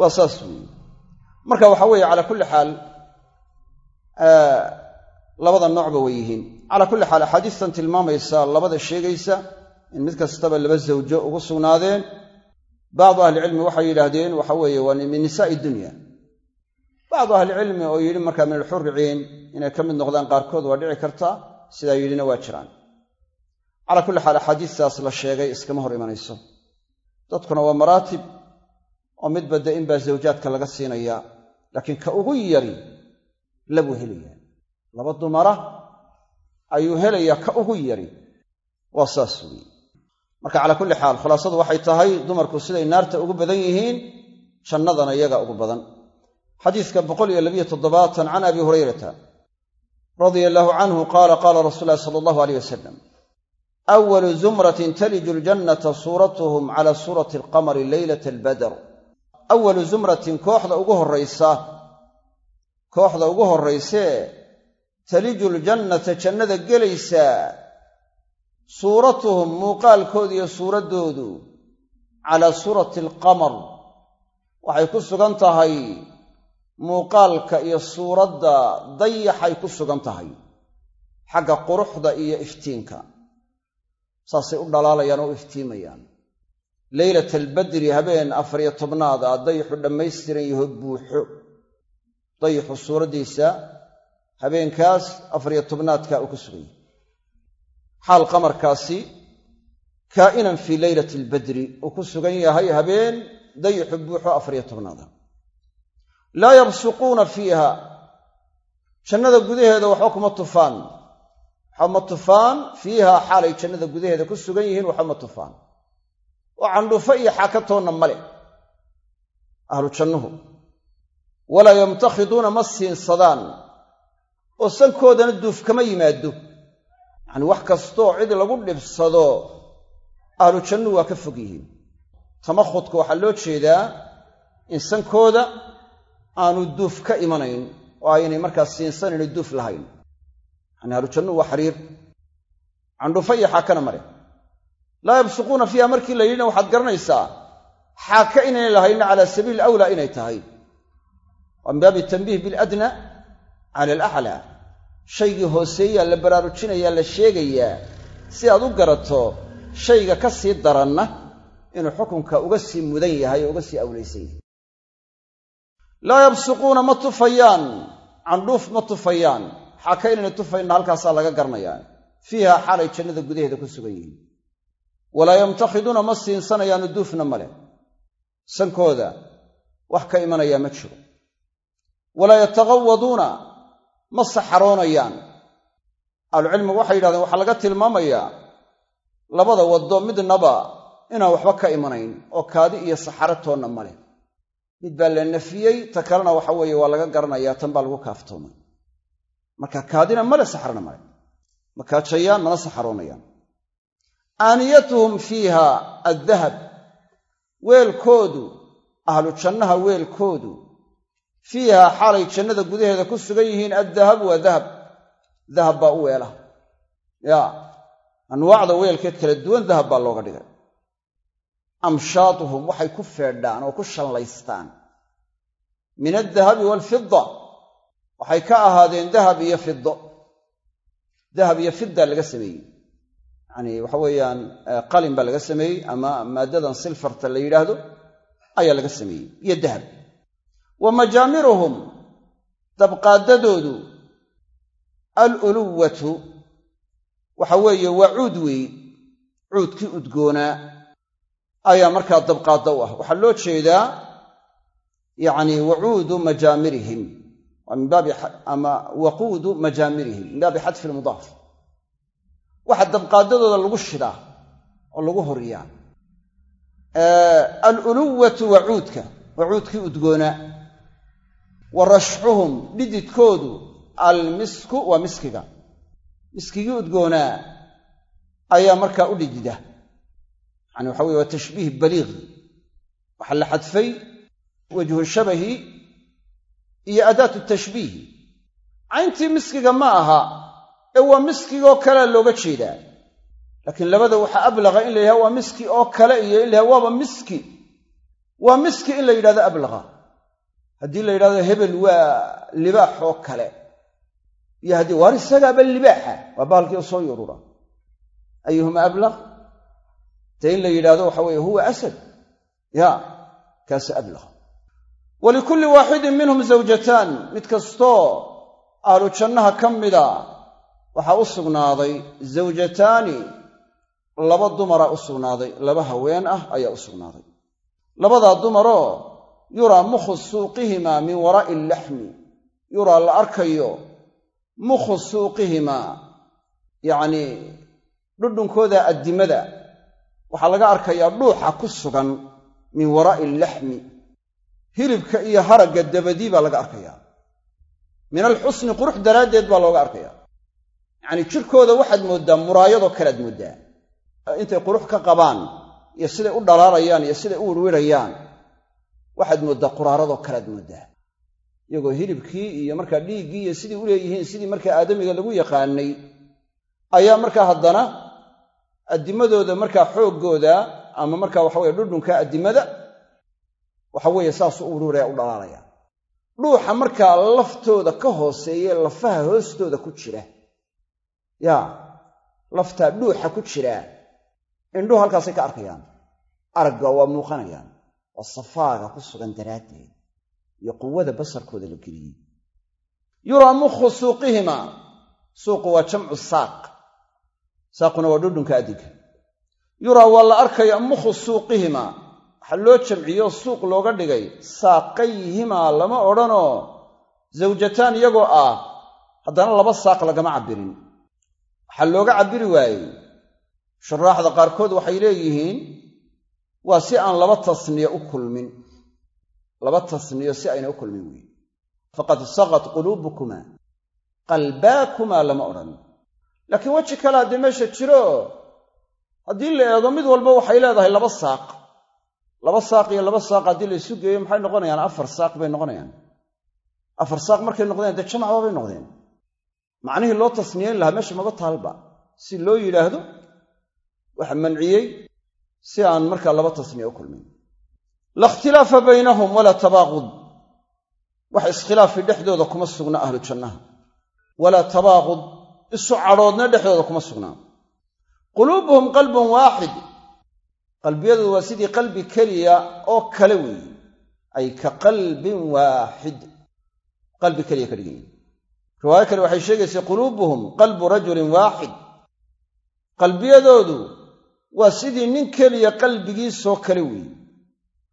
Waa saas weeye. Marka waxa weeye calaa kulli xaal labada noocba way yihiin. Calaa kulli xaal axaadiistan tilmaamaysa labada sheegaysa in mid kastaba laba zawjo ugu sugnaadeen. Bacdu ahlicilmi waxay yidhaahdeen waxa weeye waa min nisaa'i dunya bacdu ahlicilmi oo yidhi markaa min alxuriciin inay ka mid noqdaan qaarkood waa dhici karta sidaa yidhina waa jiraan. Calaa kulli xaal axaadiistaas la sheegay iskama hor imanayso. Dadkuna waa maraatib oo midba dee inbaa zawjaadka laga siinayaa laakiin ka ugu yari labuu helayaa laba dumara ayuu helayaa ka ugu yari. Waa saas weeye. Marka calaa kulli xaal khulaasadu waxay tahay dumarku siday naarta ugu badan yihiin jannadana iyaga ugu badan xadiiska boqol iyo labiyo toddobaatan can abi hurayrata radia allaahu canhu qaala qaala rasuul lahi sala allahu aleyh wasalam awalu zumratin taliju ljannata suuratuhum cala suurati alqamari leylata albadr awalu zumratin kooxda ugu horraysa kooxda ugu horraysee taliju ljannata jannada gelaysaa suuratuhum muuqaalkooda iyo suuraddoodu calaa suurati alqamar waxay ku sugan tahay muuqaalka iyo suuradda dayaxay ku sugan tahay xagga quruxda iyo iftiinka. Saasay u dhalaalayaan oo u iftiimayaan. Leylata albadri habeen afariyo tobnaad ah dayaxu dhammaystiran yaho buuxo dayaxu suuraddiisa habeenkaas afariyo tobnaadka uu ku sugan yahay. Xaal qamarkaasi kaa'inan fii leylati albadri uu ku sugan yahay habeen dayixu buuxo afariyo tobnaada laa yabsuquuna fiiha. Jannada gudaheeda waxba kuma tufaan. Waxba ma tufaan fiiha xaalay jannada gudaheeda ku sugan yihiin waxba ma tufaan. Oo candhufo iyo xaakatoonna male ahlu jannuhu. Walaa yamtakhiduuna ma siinsadaan. Oo sankoodana duuf kama yimaado yacanii wax kastooo cid lagu dhibsado ahlu jannuhu waa ka fog yihiin. Tamakhudka waxaa loo jeedaa in sankooda aanu duuf ka imanayn oo aynay markaas siinsanayno duuf lahayn. Yani ahlu jannuhu waa xariir candhufo iyo xaakana male laa yabsuquuna fiiha markii la yidhina waxaad garanaysaa xaaka inaynay lahayna calaa sabiili awlaa inay tahay. Waa min baabi tanbiih biladna cala alaclaa shaygii hooseeyaa la baraarujinayaa la sheegayaa si aad u garato shayga ka sii daranna inuu xukunka uga sii mudan yahay oo uga sii awlaysan yahay laa yabsuquuna ma tufayaan candhuuf ma tufayaan xaaka inayna tufaynna halkaasaa laga garanayaa fiiha xaalay jannada gudaheeda ku sugan yihiin. Walaa yamtakhiduuna ma siinsanayaanu duufna male sankooda wax ka imanayaa ma jiro. Walaa yataqawaduuna ma saxaroonayaan. Ahlucilmigu waxay yidhahdeen waxaa laga tilmaamayaa labada waddo midnaba inaan waxba ka imanayn oo kaadi iyo saxaro toonna male mid baa la nafiyey ta kalena waxa weeye waa laga garanayaa tan baa lagu kaaftoomay. Marka kaadina male saxarana male ma kaajayaan mana saxaroonayaan. Aaniyatuhum fiiha addahab weelkoodu ahlu jannaha weelkoodu fiiha xaalay jannada gudaheeda ku sugan yihiin addahabu waa dahab. Dahab baa u weela yaa anwaacda weelkeed kala duwan dahab baa looga dhigay amshaaduhum waxay ku feedhaan oo ku shallaystaan. Min addahabi waalfida waxay ka ahaadeen dahab iyo fido dahab iyo fidda laga sameeyey. Yacanii waxa weeyaan qalin baa laga sameeyey ama maaddadan silfarta la yidhaahdo ayaa laga sameeyey iyo dahab. Wa majaamiruhum dabqaaddadoodu aluluwatu waxa weeye waa cuud weey cuudkii udgoonaa ayaa markaa dabqaadda u ah. Waxaa loo jeedaa yacni wacuudu majaamirihim waa min baabi ama waquudu majaamirihim min baabi xadfi ilmudaaf waxa dabqaaddadooda lagu shidaa oo lagu horiyaa. Aluluwatu waa cuudka waa cuudkii udgoonaa wa rashxuhum dhididkoodu almisku waa miskiga. Miskigii udgoonaa ayaa markaa u dhidida yani waxa weye waa tashbiih baliiq waxaa la xadfay wajhu shabahi iyo adaatu tashbiihi cayntii miskiga ma aha ee waa miskigoo kalea looga jeedaa. Laakiin labada waxaa ablaqa in la yidhahdo waa miski oo kale iyo in la yhahdo waaba miski. Waa miski in la yidhahdo ablaqa. Haddii la yidhahdo hebel waa libaax oo kale iyo haddii waar isagaaba libaaxa waa bahalkii soo yurura. Ayuhuma dee in la yidhahdo waxa weeye huwa asad. Ya kaasi ablaq walikulli waaxidin minhum zawjataan mid kastoo ahlu jannaha ka mida waxaa u sugnaaday zawjataani. Laba dumara u sugnaaday laba haween ah ayaa u sugnaaday. Labadaa dumaroo yuraa mukhu suuqihimaa min waraa'i allaxmi yuraa la arkayo mukhu suuqihimaa yacnii dhudhunkooda addimada waxaa laga arkayaa dhuuxa ku sugan min waraa'i allaxmi hilibka iyo haragga dabadii baa laga arkayaa. Min alxusni qurux daraaddeed baa looga arkayaa. Yacnii jirkooda waxaad mooddaa muraayadoo kale aad mooddaa. Intay qurux ka qabaan iyo siday u dhalaalayaan iyo siday u wirwirayaan waxaad mooddaa quraaradoo kale aad mooddaa. Iyagoo hilibkii iyo markaa dhiiggii iyo sidii u leeyihiin sidii markaa aadamiga lagu yaqaanay ayaa markaa haddana addimadooda markaa xooggooda ama markaa waxaweye dhudhunka addimada waxa weeye saasuu u wirwiraya u dhalaalaya. Dhuuxa markaa laftooda ka hooseeye lafaha hoostooda ku jira. Yaa laftaa dhuuxa ku jiraa indhuhu halkaasay ka arkayaan. Aragga waa muuqanayaan. Waa safaaga ku sugan daraaddeed. Iyo quwada basarkooda la geliyey. Yuraa mukhu suuqihimaa suuqu waa jamcu saaq saaquna waa dhudhunka adinka. Yuraa waa la arkaya mukhu suuqihima. Waxaa loo jamciyo suuq looga dhigay saaqayhimaa lama odhanoo zawjataan iyagoo ah haddana laba saaq lagama cabbirin. Waxaa looga cabbiri waayey. Shuraaxda qaarkood waxay leeyihiin waa si aan laba tasniye u kulmin. Laba tasniyo si ayna u kulmin weeye faqad saqat quluubukumaa. Qalbaakumaa lama odhan laakiin weji kale haddii meesha jiro haddii la eego mid walba waxay leedahay laba saaq. Laba saaq iyo laba saaq haddii la isu geeyo maxay noqonayaan? Afar saaq bay noqonayaan. Afar saaq markay noqdeen dee jamacba bay noqdeen. Macnihii loo tasniyeyn lahaa meesha maba taalba. Si loo yidhaahdo waxa manciyey si aan markaa laba tasniye u kulmin. La ikhtilaafa baynahum walaa tabaaqud. Wax iskhilaafi dhexdooda kuma sugna ahlu jannaha. Walaa tabaaqud isu cadhoodna dhexdooda kuma sugnaa quluubuhum qalbun waaxid. qalbiyadoodu waa sidii qalbi keliya oo kale weeye ay ka qalbin waaxid. qalbi keliya ka dhigan yihiin riwaayo kale waxay sheegaysay quluubuhum qalbu rajulin waaxid. qalbiyadoodu waa sidii nin keliya qalbigiisoo kale weeye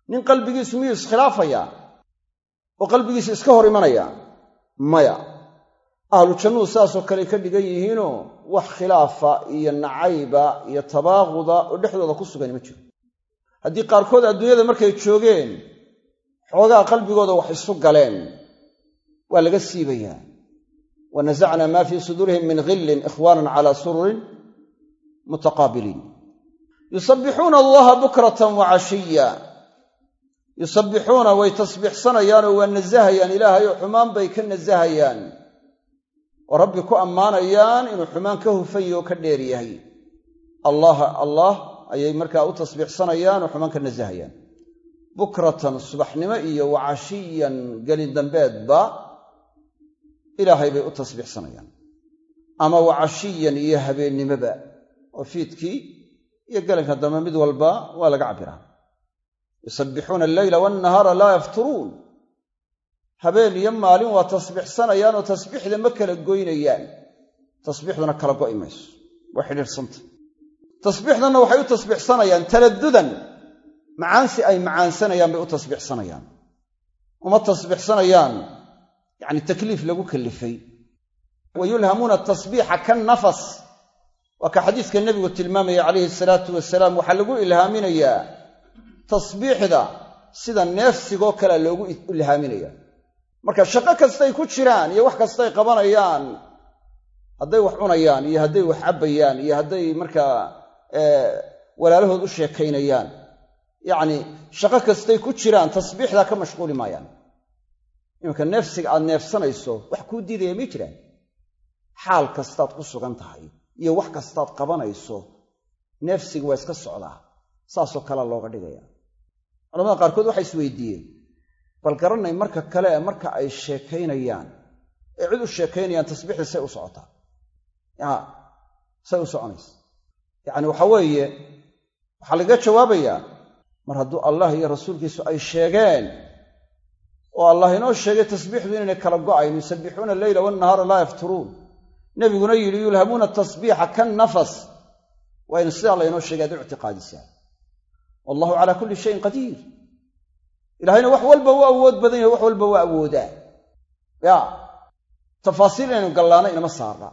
nin qalbigiisu miyuu iskhilaafayaa oo qalbigiisa iska hor imanaya? maya ahlu jannuhu saasoo kale ka dhigan yihiinoo wax khilaafa iyo nacayba iyo tabaaquda oo dhexdooda ku sugan ma jiro. Haddii qaarkood adduunyada markay joogeen xoogaa qalbigooda wax isu galeen waa laga siibayaa. Wa nasacnaa maa fii suduurihim min ghillin ikhwaanan calaa sururin mutaqaabiliin. Yusabbixuuna allaha bukratan wa cashiya. Yusabbixuuna way tasbiixsanayaanoo waa nasahayaan ilaahay oo xumaan bay ka nasahayaan oo rabbi ku ammaanayaan inuu xumaan ka hufayo oo ka dheer yahay. Allah allah ayay markaa u tasbiixsanayaan oo xumaan ka nasahayaan. Bukratan subaxnimo iyo wa cashiyan gelin dambeedba ilaahay bay u tasbiixsanayaan. Ama wa cashiyan iyo habeennimoba oo fiidkii iyo gelinka dambe mid walba waa laga cabbiraa yusabbixuuna alleyla waannahaara laa yafturuun habeen iyo maalin waa tasbiixsanayaan oo tasbiixda ma kala goynayaan. Tasbiixduna kala go'i mayso. Waa xidhiirsanta tasbiixdanna waxay u tasbiixsanayaan taladudan macaansi ay macaansanayaan bay u tasbiixsanayaan uma tasbiixsanayaan yacni takliif lagu kallifay wa yulhamuuna tasbiixa ka nafas. Waa ka xadiiska nebigu tilmaamaya calayhi salaatu wasalaam waxaa lagu ilhaaminayaa tasbiixda sida neefsigoo kalea loogu ilhaaminaya marka shaqo kastay ku jiraan iyo wax kastay qabanayaan hadday wax cunayaan iyo hadday wax cabbayaan iyo hadday markaa walaalahood u sheekaynayaan yacni shaqo kastay ku jiraan tasbiixdaa ka mashquuli maayaan. Iminka neefsiga aad neefsanayso wax kuu diidaya may jiraan. Xaal kastaad ku sugan tahay iyo wax kastaad qabanayso neefsiga waa iska socdaa saasoo kalea looga dhigaya culamada qaarkood waxay isweydiiyeen bal garanay marka kale marka ay sheekaynayaan ee cid u sheekaynayaan tasbiixda say u socotaa. Say u soconaysa yacni waxa weeye waxaa lagaga jawaabayaa mar hadduu allah iyo rasuulkiisu ay sheegeen oo allah inoo sheegay tasbiixdu inaynay kala go'ayn yusabbixuuna alleyla wannahaara laa yafturuun. Nebiguna yidhi yulhamuuna tasbiixa ka nafas. Waa in sidaa laynoo sheegay ad u ictiqaadisaa wallahu calaa kulli shayin qadiir ilahayna wax walba u awood badan yahay wax walba waa awoodaa. Ya tafaasiil inaynu gallaano inama saara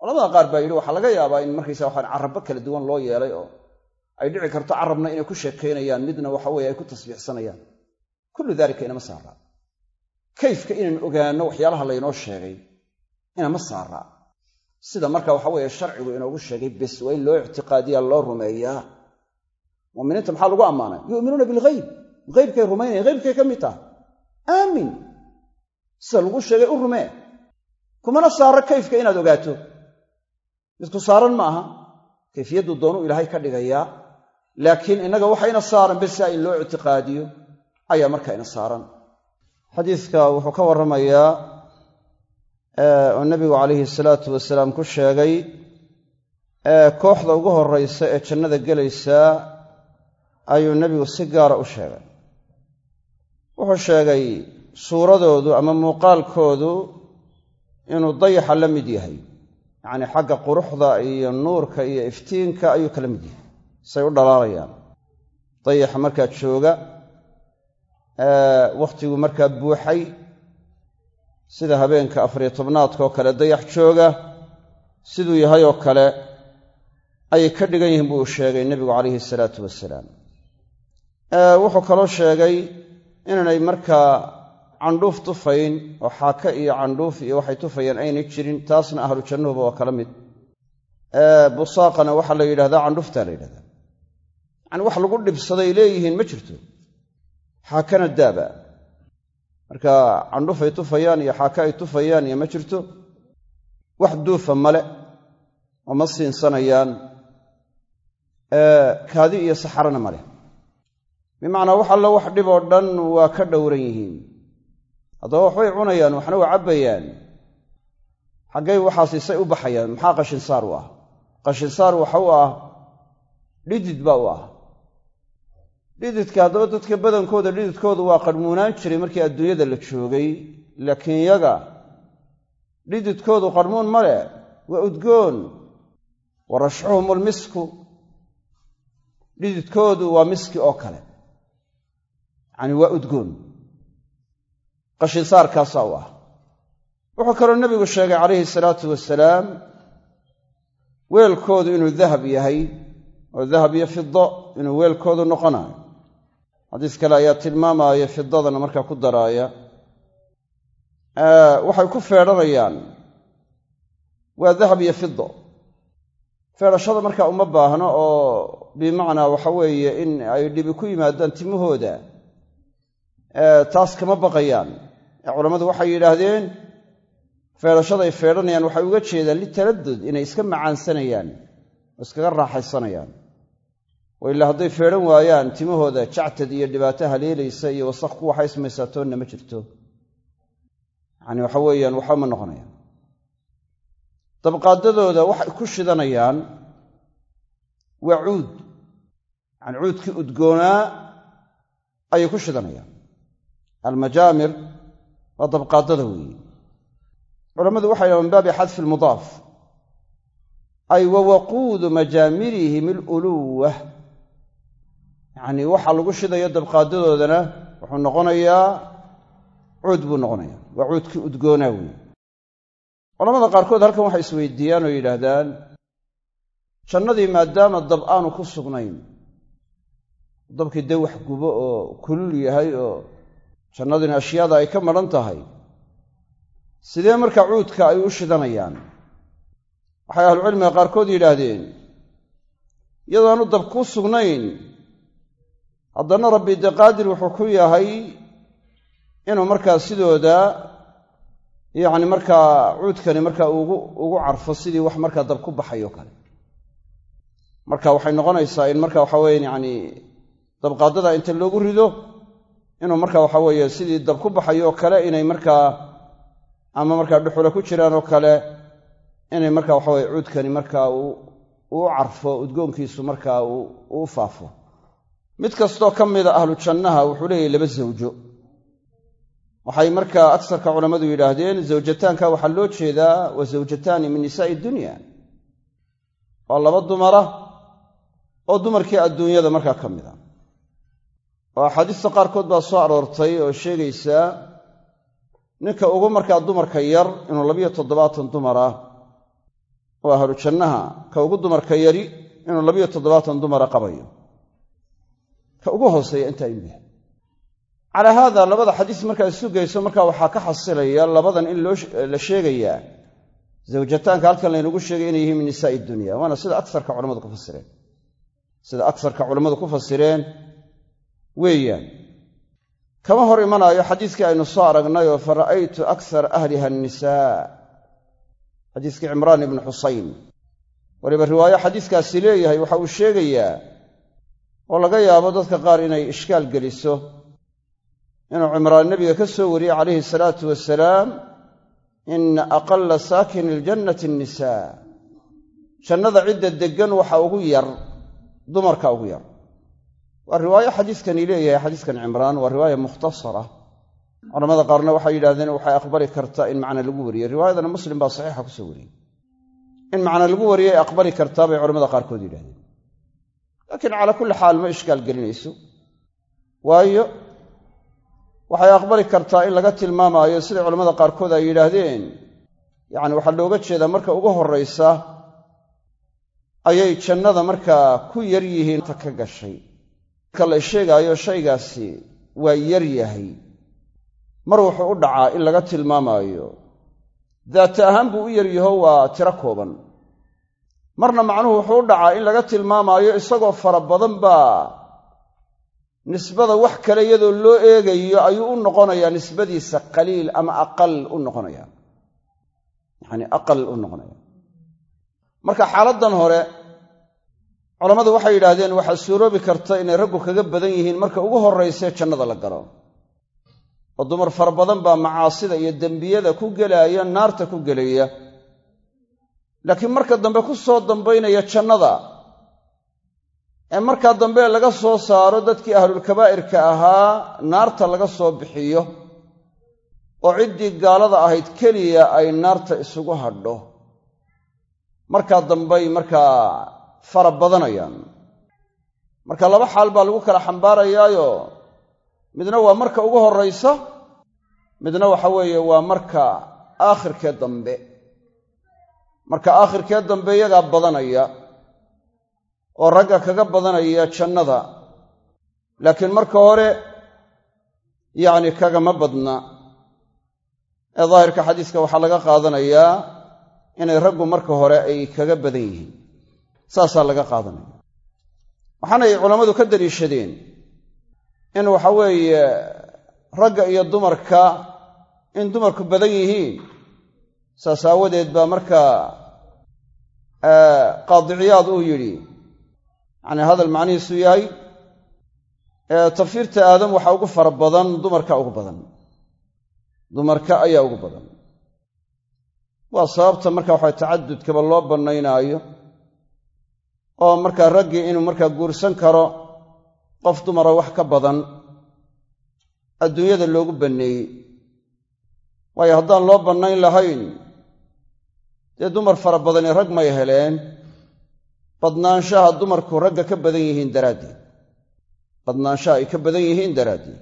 culamada qaar baa yidhi waxaa laga yaabaa in markaysa waxaan carabbo kala duwan loo yeelay oo ay dhici karto carabna inay ku sheekaynayaan midna waxa weye ay ku tasbiixsanayaan. Kullu daalika inama saara kayfka inaynu ogaanno waxyaalaha laynoo sheegay inama saara sida marka waxa weeye sharcigu inoogu sheegay bes waa in loo ictiqaadiyaa loo rumeeyaa. Muminiinta maxaa lagu ammaanay yu'minuuna bilghayb haybkay rumaynayan haybkay ka mid tahay aamin sida lagu sheegay u rumee kumana saaro kayfka inaad ogaato midku saaran ma aha kayfiyaddu doonuu ilaahay ka dhigayaa laakiin innaga waxayna saaran besaa in loo ictiqaadiyo ayaa markaa ina saaran xadiidka wuxuu ka warramayaa oo nebigu calayhi salaatu wasalaam ku sheegay kooxda ugu horraysa ee jannada gelaysaa ayuu nebigu si gaara u sheegay wuxuu sheegay suuradoodu ama muuqaalkoodu inuu dayaxa la mid yahay. Yacni xagga quruxda iyo nuurka iyo iftiinka ayuu kala mid yahay. Say u dhalaalayaan. Dayaxa markaa jooga wakhtigu markaa buuxay. Sida habeenka afariyo tobnaadka oo kale dayax jooga siduu yahay oo kale ayay ka dhigan yihiin buu sheegay nebigu calayhi salaatu wasalaam wuxuu kaloo sheegay inaanay markaa candhuuf tufayn oo xaaka iyo candhuuf iyo waxay tufayaan aynay jirin taasna ahlu jannuhuba waa kala mid. Busaaqana waxaa la yidhahdaa candhuuftaa la yidhahdaa. Yacani wax lagu dhibsaday leeyihiin ma jirto. Xaakana daaba. Marka candhuuf ay tufayaan iyo xaaka ay tufayaan iyo ma jirto. Wax duufa male oo ma siinsanayaan. Kaadi iyo saxarana male bimacnaa wax alla wax dhib oo dhan waa ka dhowran yihiin. Haddaba waxbay cunayaan waxna waa cabbayaan. Xaggay waxaasi say u baxayaan maxaa qashinsaar u ah? Qashinsaar waxa u ah dhidid baa u ah. Dhididka haddaba dadka badankooda dhididkoodu waa qarhmuunaan jiray markii adduunyada la joogay. Laakiin yaga dhididkoodu qarhmuun ma leh waa udgoon. Wa rashxuhum almisku dhididkoodu waa miski oo kale yacani waa udgoon. Qashinsaarkaasaa u ah. Wuxuu kaloo nebigu sheegay calayhi salaatu wasalaam weelkoodu inuu dahab yahay oo dahab iyo fido inuu weelkoodu noqonayo xadiis kale ayaa tilmaamaya fidadana markaa ku daraaya. Waxay ku feedhanayaan waa dahab iyo fido feedhashada markaa uma baahno oo bimacnaa waxa weeye in ay dhibi ku yimaadaan timahooda taas kama baqayaan. Ee culammadu waxay yidhaahdeen feedhashaday feedhanayaan waxay uga jeedaan litaraddud inay iska macaansanayaan oo iskaga raaxaysanayaan. Oo ilaa hadday feedhan waayaan timahooda jactad iyo dhibaato haleelaysa iyo wasaq ku waxaysmaysaa toonna ma jirto. Yacani waxa weeyaan waxba ma noqonayaan. Dabqaadadooda waxay ku shidanayaan waa cuud yacani cuudkii udgoonaa ayay ku shidanayaan almajaamir waa dabqaadada weeye. Culammadu waxay dhaha min baabi xadfi almudaaf. Ay wa waquudu majaamirihim aluluwa yacnii waxa lagu shidayo dabqaadadoodana wuxuu noqonayaa cuud buu noqonayaa. Waa cuudkii udgoonaa weeye. Culamada qaarkood halkan waxay isweydiiyaan oo yidhaahdaan jannadii maadaama dab aanu ku sugnayn dabkii dee wax gubo oo kulul yahay oo jannadina ashyaada ay ka madhan tahay. Sidee marka cuudka ay u shidanayaan? Waxay ahlucilmiga qaarkood yidhaahdeen iyadoo aanu dab ku sugnayn haddana rabbi dee qaadir wuxuu ku yahay inuu markaa sidooda yacni markaa cuudkani markaa ugu ugu carfo sidii wax markaa dab ku baxayo kale. Marka waxay noqonaysaa in marka waxa weeye yacni dabqaadada inta loogu rido inuu marka waxa weeye sidii dab ku baxayo kale inay markaa ama markaa dhuxula ku jiraan oo kale inay marka waxa weye cuudkani markaa uu carfo udgoonkiisu markaa uu faafo. Mid kastoo ka mida ahlu jannaha wuxuu leeyahy laba zawjo. Waxay markaa agsarka culammadu yidhaahdeen zawjataanka waxaa loo jeedaa wa zawjataani min nisaa'i dunya. Waa laba dumara oo dumarkii adduunyada markaa ka mid a oo axaadiista qaarkood baa soo aroortay oo sheegaysaa ninka ugu markaa dumarka yar inuu labiyo toddobaatan dumar ah oo ahlu jannaha ka ugu dumarka yari inuu labiyo toddobaatan dumara qabayo. Ka ugu hooseeya intaa inuu calaa haada labada xadiis markaa isugayso markaa waxaa ka xasilaya labadan in la sheegayaa zawjataanka halkan laynagu sheegay inay yihiin min nisaa'i dunya waana sida aksarka culamadu ku fasireen. Sida aksarka culammadu ku fasireen weeyaan. Kama hor imanaayo xadiiskii aynu soo aragnay oo fa ra'aytu aksara ahliha annisaa xadiiskii cimraan ibnu xusayn. Waliba riwaayo xadiiskaasi leeyahay waxa uu sheegayaa oo laga yaabo dadka qaar inay ishkaal geliso. Inuu cimraan nebiga ka soo wariyey calayhi salaatu wasalaam ina aqalla saakini iljannati annisaa. Jannada cidda deggan waxa ugu yar dumarka ugu yar waa riwaayo xadiiskani leeyahay xadiiskan cimraan waa riwaaya mukhtasara. Culamada qaarna waxay yidhahdeen waxay aqbali kartaa in macna lagu wariyey. Riwaayadana muslim baa saxiixa ku soo wariyey. In macna lagu wariyay ay aqbali kartaa bay culamada qaarkood yidhahdeen laakiin calaa kulli xaal ma ishkaal gelinayso. Waayo waxay aqbali kartaa in laga tilmaamaayo siday culamada qaarkood ay yidhaahdeen. Yacni waxaa looga jeedaa marka ugu horraysa ayay jannada markaa ku yar yihiin ta ka gashay marka la sheegaayo shaygaasi waa yar yahay. Mar wuxuu u dhacaa in laga tilmaamaayo. Daata ahaan buu u yaryaho waa tiro kooban. Marna macnuhu wuxuu u dhacaa in laga tilmaamaayo isagoo fara badan baa nisbada wax kale iyadoo loo eegayo ayuu u noqonayaa nisbadiisa qaliil ama aqal u noqonaya yacani aqal u noqonaya marka xaaladdan hore culammadu waxay yidhaahdeen waxaa suuroobi karta inay raggu kaga badan yihiin marka ugu horraysee jannada la galo. Oo dumar fara badan baa macaasida iyo dembiyada ku gelaaya naarta ku gelaya laakiin marka dambe ku soo dambaynaya jannada ee markaa dambe laga soo saaro dadkii ahlulkabaa'irka ahaa naarta laga soo bixiyo oo ciddii gaalada ahayd keliya ay naarta isugu hadho. Markaa dambey markaa fara badanayaan marka laba xaal baa lagu kala xambaarayaayo. Midna waa marka ugu horraysa midna waxa weeye waa marka aakhirkee dambe. Marka aakhirkee dambe iyagaa badanaya oo ragga kaga badanaya jannada. Laakiin marka hore yacni kagama badna. Ee daahirka xadiiska waxaa laga qaadanayaa inay raggu marka hore ay kaga badan yihiin saasaa laga qaadanaya. Waxaanay culammadu ka daliishadeen in waxa weeye ragga iyo dumarka in dumarku badan yihiin. Saas aawadeed baa markaa qaadiciyaad uu yidhi yacnii hadal macnihiisu yahay tafiirta aadam waxaa ugu fara badan dumarka ugu badan. Dumarka ayaa ugu badan. Waa sababta marka waxa tacadudkaba loo bannaynaayo oo markaa raggii inuu markaa guursan karo qof dumara wax ka badan adduunyada loogu banneeyey waayo haddaan loo bannayn lahayn dee dumar fara badani rag may heleen badnaanshaha dumarku ragga ka badan yihiin daraaddeed. Badnaanshaha ay ka badan yihiin daraaddeed.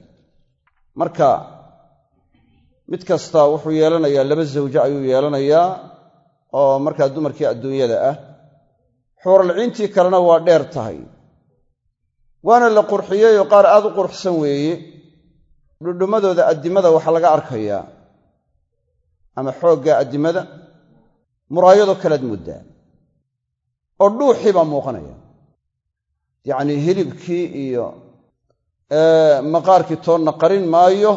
Marka mid kasta wuxuu yeelanayaa laba zawjo ayuu yeelanayaa oo markaa dumarkii adduunyada ah xuuralciintii kalena waa dheer tahay. Waana la qurxiyey oo qaar aad u qurxsan weeye. Dhudhummadooda addimada waxaa laga arkayaa. Ama xoogga addimada muraayadoo kalead muddaa. Oo dhuuxii baa muuqanaya. Yacnii hilibkii iyo maqaarkii toonna qarin maayo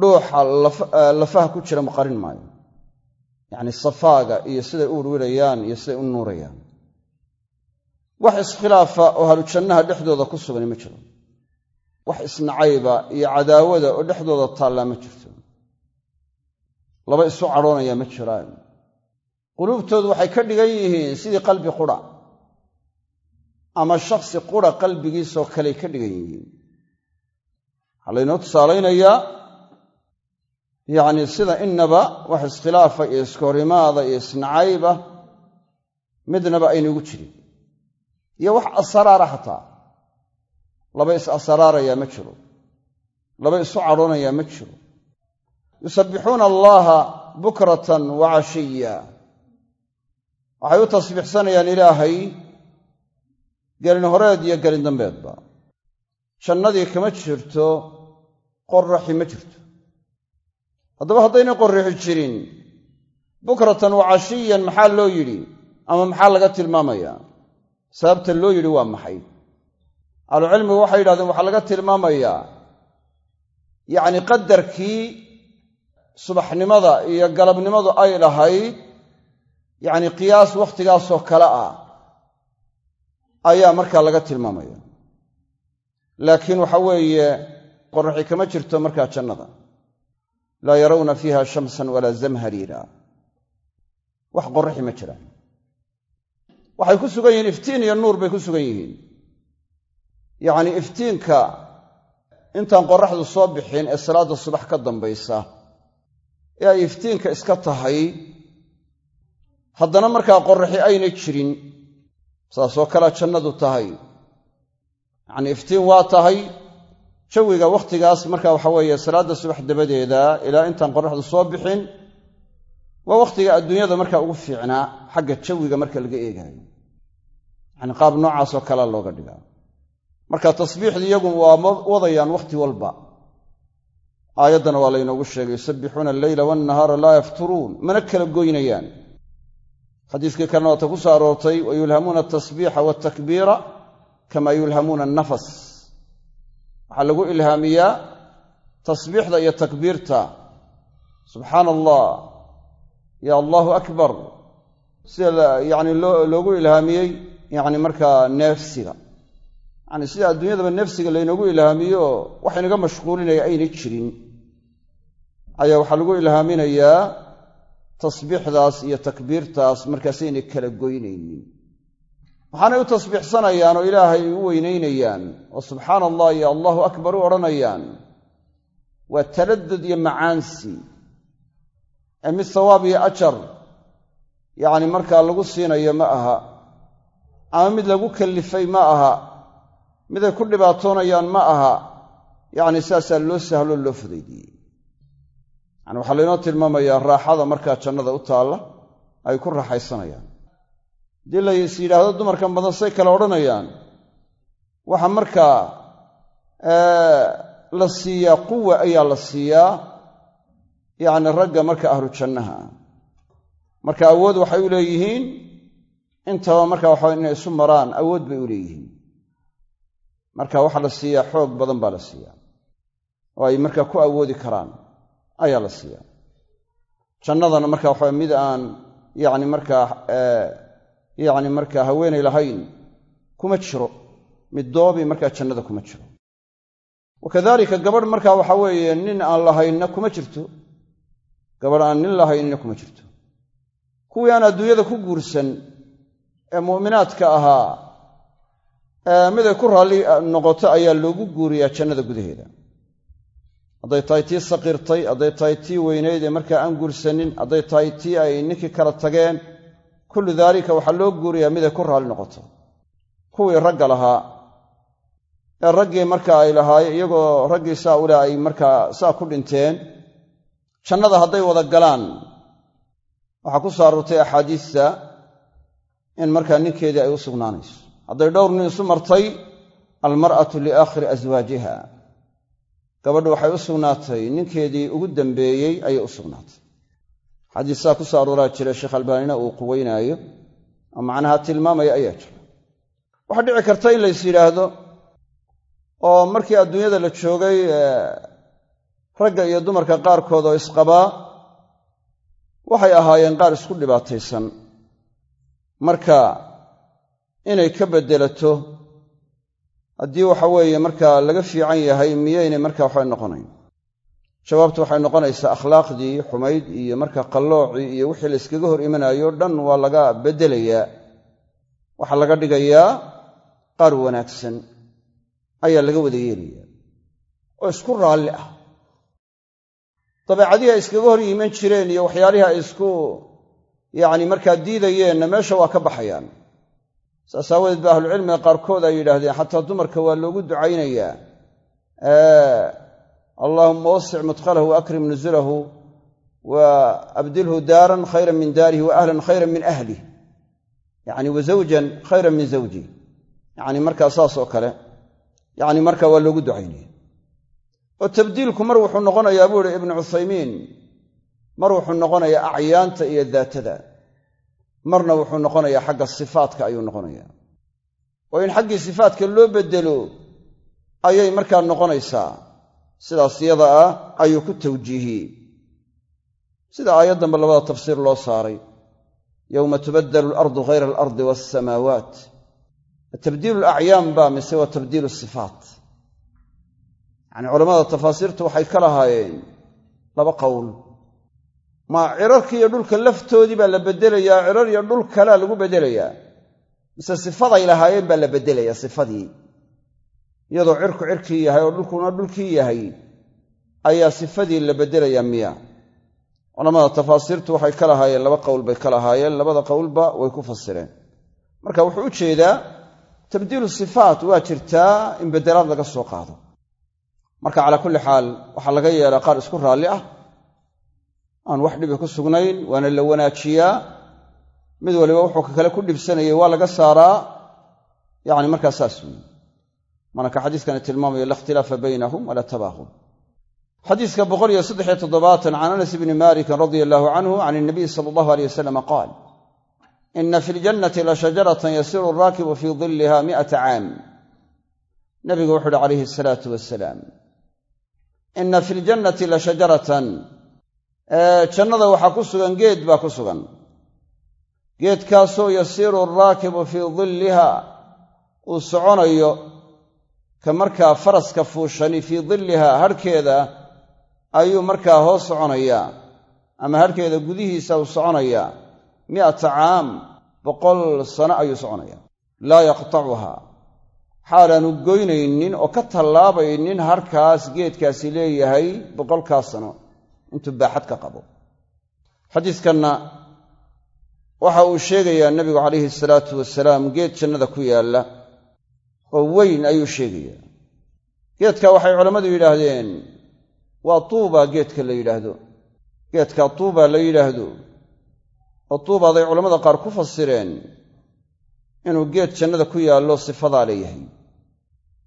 dhuuxa lafaha ku jira ma qarin maayo yacni safaaga iyo siday u wirwirayaan iyo siday u nuurayaan. Wax iskhilaafa oo halujannaha dhexdooda ku sugani ma jiro. Wax isnacayba iyo cadaawada oo dhexdooda taallaa ma jirto. Laba isu cadhoonaya ma jiraan. Quluubtoodu waxay ka dhigan yihiin sidii qalbi qura. Ama shakhsi qura qalbigiisoo kaley ka dhigan yihiin. Waxaa laynoo tusaalaynayaa yacni sida innaba wax iskhilaafa iyo iskahorimaada iyo isnacayba midnaba aynugu jirin iyo wax asaraara xataa laba is asaraarayaa ma jiro. Laba isu cadhoonayaa ma jiro. Yusabbixuuna allaha bukratan wa cashiya. Waxay u tasbiixsanayaan ilaahay gelin horeed iyo gelin dambeedba. Jannadii kama jirto qorraxi ma jirto haddaba haddaynay qorrixi jirin. Bukratan wa cashiyan maxaa loo yidhi? Ama maxaa laga tilmaamayaa? Sababta loo yidhi waa maxay? Ahlucilmigu waxay yidhahdeen waxaa laga tilmaamayaa yacni qadarkii subaxnimada iyo galabnimadu ay lahayd yacni qiyaas wakhtigaasoo kale ah ayaa markaa laga tilmaamaya laakiin waxa weeye qorraxi kama jirto markaa jannada laa yarawna fiiha shamsan walaa zamhariira. Wax qorraxi ma jiraan waxay ku sugan yihiin iftiin iyo nuur bay ku sugan yihiin. Yacnii iftiinka intaan qorraxdu soo bixin ee salaadda subax ka dambaysa ee ay iftiinka iska tahay haddana markaa qorraxi aynay jirin saasoo kalea jannadu tahay. Yacnii iftiin waa tahay jawiga wakhtigaas marka waxa weeye salaadda subax dabadeeda ilaa intaan qorraxdu soo bixin waa wakhtiga adduunyada markaa ugu fiicnaa xagga jawiga marka laga eegaayo. Yacni qaab noocaasoo kalea looga dhigaa. Marka tasbiixdu iyagu waa wadayaan wakhti walba. Aayaddana waa laynoogu sheegay yusabbixuuna alleyla waannahaara laa yafturuun. Mana kala goynayaan. Xadiiskii kalena waata ku soo aroortay wa yulhamuuna atasbiixa waltakbiira kama yulhamuuna annafas waxaa lagu ilhaamiyaa tasbiixda iyo takbiirta. Subxaana allah ya allahu akbar. Sida yacni loogu ilhaamiyey yacni markaa neefsiga. Yacni sida adduunyadaba neefsiga laynoogu ilhaamiyo wax inaga mashquulinaya aynay jirin. Ayaa waxaa lagu ilhaaminayaa tasbiixdaas iyo takbiirtaas markaasaynay kala goynaynin waxaanay u tasbiixsanayaan oo ilaahay u weynaynayaan oo subxaana allah iyo allahu akbar u odhanayaan waa taladud iyo macaansi. Ee mid sawaab iyo ajar yacni markaa lagu siinayo ma aha ama mid lagu kallifay ma aha miday ku dhibaatoonayaan ma aha yacni saasaa loo sahlo loo fudaydiyey. Yani waxaa laynoo tilmaamayaa raaxada markaa jannada u taalla ay ku raaxaysanayaan haddii lays yidhaahdo dumarkan badan say kale odhanayaan. Waxa markaa la siiyaa quwa ayaa la siiyaa yacni ragga marka ahlu jannaha. Ah marka awood waxay u leeyihiin intaba marka waxa inay isu maraan awood bay u leeyihiin. Marka waxaa la siiyaa xoog badan baa la siiyaa oo ay markaa ku awoodi karaan ayaa la siiyaa jannadana marka waxa mid aan yacni markaa yacni markaa haweenay lahayn kuma jiro. Mid doobi markaa jannada kuma jiro. Wakadalika gabadh markaa waxa weeye nin aan lahaynna kuma jirto. Gabadh aan nin lahaynna kuma jirto. Kuwii aan adduunyada ku guursan ee mu'minaadka ahaa miday ku raalli noqoto ayaa loogu guuriyaa jannada gudaheeda. Hadday tahay tii saqiirtay hadday tahay tii weynayd ee markaa aan guursanin hadday tahay tii ay ninkii kala tageen kullu daalika waxaa loo guuriyaa miday ku raalli noqoto? Kuwii ragga lahaa. Ee raggii marka ay lahaayeen iyagoo raggii saa ule ay markaa saa ku dhinteen jannada hadday wada galaan. Waxaa ku soo aroortay axaadiista in markaa ninkeedii ay u sugnaanayso. Hadday dhowr nin isu martay almar'atu liaakhiri aswaajiha gabadhu waxay u sugnaatay ninkeedii ugu dambeeyey ayay u sugnaatay xadiisaa ku soo arooraa jira sheekh albaanina uu quweynaayo oo macnaha tilmaamaya ayaa jira. Waxaa dhici karta in lays yidhaahdo oo markii adduunyada la joogay ragga iyo dumarka qaarkood oo isqabaa waxay ahaayeen qaar isku dhibaataysan. Marka inay ka beddelato haddii waxa weeye markaa laga fiican yahay miyaynay markaa waxbay noqonayn jawaabtu waxay noqonaysaa akhlaaqdii xumayd iyo marka qalloocii iyo wixii la yskaga hor imanayo dhan waa laga beddelayaa waxaa laga dhigayaa qaar wanaagsan ayaa laga wada yeelayaa oo isku raalli ah. Dabeecadihii ay iskaga hor iiman jireen iyo waxyaalihii ay isku yacni markaa diidayeenna meesha waa ka baxayaan. Saas aawadeed ba ahlucilmiga qaarkood ay yidhaahdeen xataa dumarka waa loogu ducaynayaa allaahumma wasic mudkhalahu wa akrim nusulahu wa abdilhu daaran khayran min daarihi wa ahlan khayran min ahlih yacni wa zawjan khayran min zawji. Yacni markaa saas oo kale yacni marka waa loogu ducaynaya oo tabdiilku mar wuxuu noqonayaa buu ihi ibnu cuthaymiin mar wuxuu noqonayaa acyaanta iyo daatada. Marna wuxuu noqonayaa xagga sifaatka ayuu noqonayaa. Oo in xaggii sifaatka loo beddelo ayay markaa noqonaysaa sidaas yada ah ayuu ku tawjiihiyey sida aayaddanba labada tafsiir loo saaray. Yowma tubaddalu alardu hayra alardi waasamaawaat tabdiilu alacyaan baa mise waa tabdiilu sifaat. Yacanii culammada tafaasiirtu waxay ka lahaayeen laba qowl maa cirarkii iyo dhulka laftoodii baa la beddelayaa cirar iyo dhul kalea lagu beddelayaa. Mise sifaday lahaayeen baa la beddelayaa sifadii iyadoo cirku cirkii yahay oo dhulkuna dhulkii yahay ayaa sifadii la beddelayaa miya culamada tafaasiirtu waxay ka lahaayeen laba qowl bay ka lahaayeen labada qowlba way ku fasireen. Marka wuxuu u jeedaa tabdiilu sifaat waa jirtaa in bedelaad laga soo qaado. Marka calaa kulli xaal waxaa laga yeelaa qaar isku raalli ah aan wax dhibi ku sugnayn waana la wanaajiyaa. Mid waliba wuxuu ka kale ku dhibsanayay waa laga saaraa. Yacni markaa saas weeye maana ka xadiiskani tilmaamayo la ikhtilaafa baynahum walaa tabaaqun xadiiska boqol iyo saddex iyo toddobaatan can anas bni malikin radia allahu canhu can inabiy sala allahu aleyh wasalam qaal ina fi ljannati la shajaratan yasiru araakibu fii dilliha mi'ata caam. Nabigu wuxu uhi calayhi asalaatu wasalaam ina fi ljannati la shajaratan. Jannada waxaa ku sugan geed baa ku sugan. Geedkaasoo yasiiru araakibu fii dilliha uu soconayo ka markaa faraska fuushani fii dilliha harhkeeda ayuu markaa hoos soconayaa ama harhkeeda gudihiisa uu soconayaa mi'ata caam boqol sano ayuu soconayaa laa yaqtacuha xaalaanu goynaynin oo ka tallaabaynin harkaas geedkaasi leeyahay boqolkaas sano. Intuu baaxad ka qabo. Xadiiskanna waxa uu sheegayaa nebigu calayhi salaatu wasalaam geed jannada ku yaalla oo weyn ayuu sheegayaa. Geedka waxay culammadu yidhaahdeen waa tuuba geedka la yidhaahdo. Geedka tuuba la yidhaahdo oo tuubaaday culammada qaar ku fasireen inuu geed jannada ku yaallo sifadaa leeyahay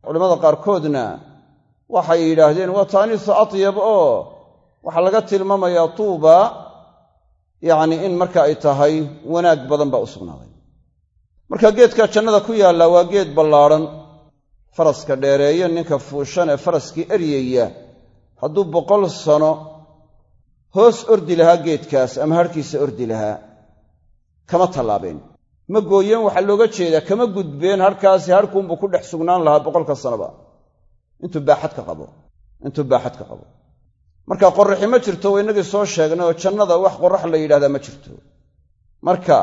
culammada qaarkoodna waxay yidhaahdeen waa taaniisu atyab oo waxaa laga tilmaamayaa tuuba yacni in marka ay tahay wanaag badan baa u sugnaaday marka geedka jannada ku yaallaa waa geed ballaadhan faraska dheereeyo ninka fuushan ee faraskii eryaya hadduu boqol sano hoos ordi lahaa geedkaas ama harhkiisa ordi lahaa kama tallaabeen. Ma gooyeen waxaa looga jeedaa kama gudbeen harkaasi harkuunbuu ku dhex sugnaan lahaa boqolka sanoba intuu baaxad ka qabo intuu baaxad ka qabo. Marka qorraxi ma jirto waa innagii soo sheegnay oo jannada wax qorrax la yidhahdaa ma jirto. Marka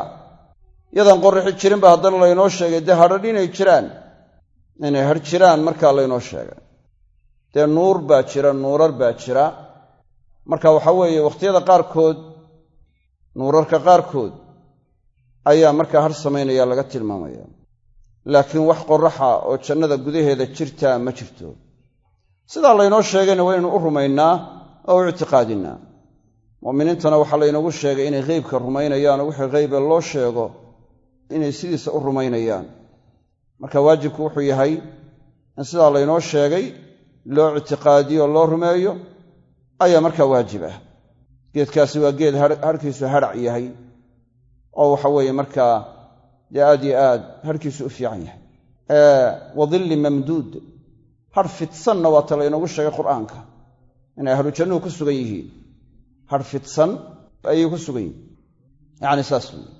yadaan qorraxi jirinba haddana laynoo sheegay. Dee hadhadh inay jiraan? Inay hadh jiraan markaa laynoo sheegay. Dee nuur baa jira nuurar baa jira. Marka waxa weeye wakhtiyada qaarkood nuurarka qaarkood ayaa markaa har samaynaya laga tilmaamaya. Laakiin wax qorraxa oo jannada gudaheeda jirtaa ma jirto. Sidaa laynoo sheegayna waynu u rumaynaa oo u ictiqaadinnaa. Mu'miniintana waxaa laynoogu sheegay inay heybka rumaynayaan wixii heybe loo sheego inay sidiisa u rumaynayaan. Marka waajibku wuxuu yahay in sidaa laynoo sheegay loo ictiqaadiyo loo rumeeyo ayaa markaa waajib ah. Geedkaasi waa geed harkiisu hadhac yahay oo waxa weeye markaa dee aad yo aad harkiisu u fiican yahay. Wadilli mamduud har fidsanna waa ta laynoogu sheegay qur'aanka. Inay ahlu jannuhu ku sugan yihiin har fidsan ayay ku sugan yihiin. Yacni saas weeye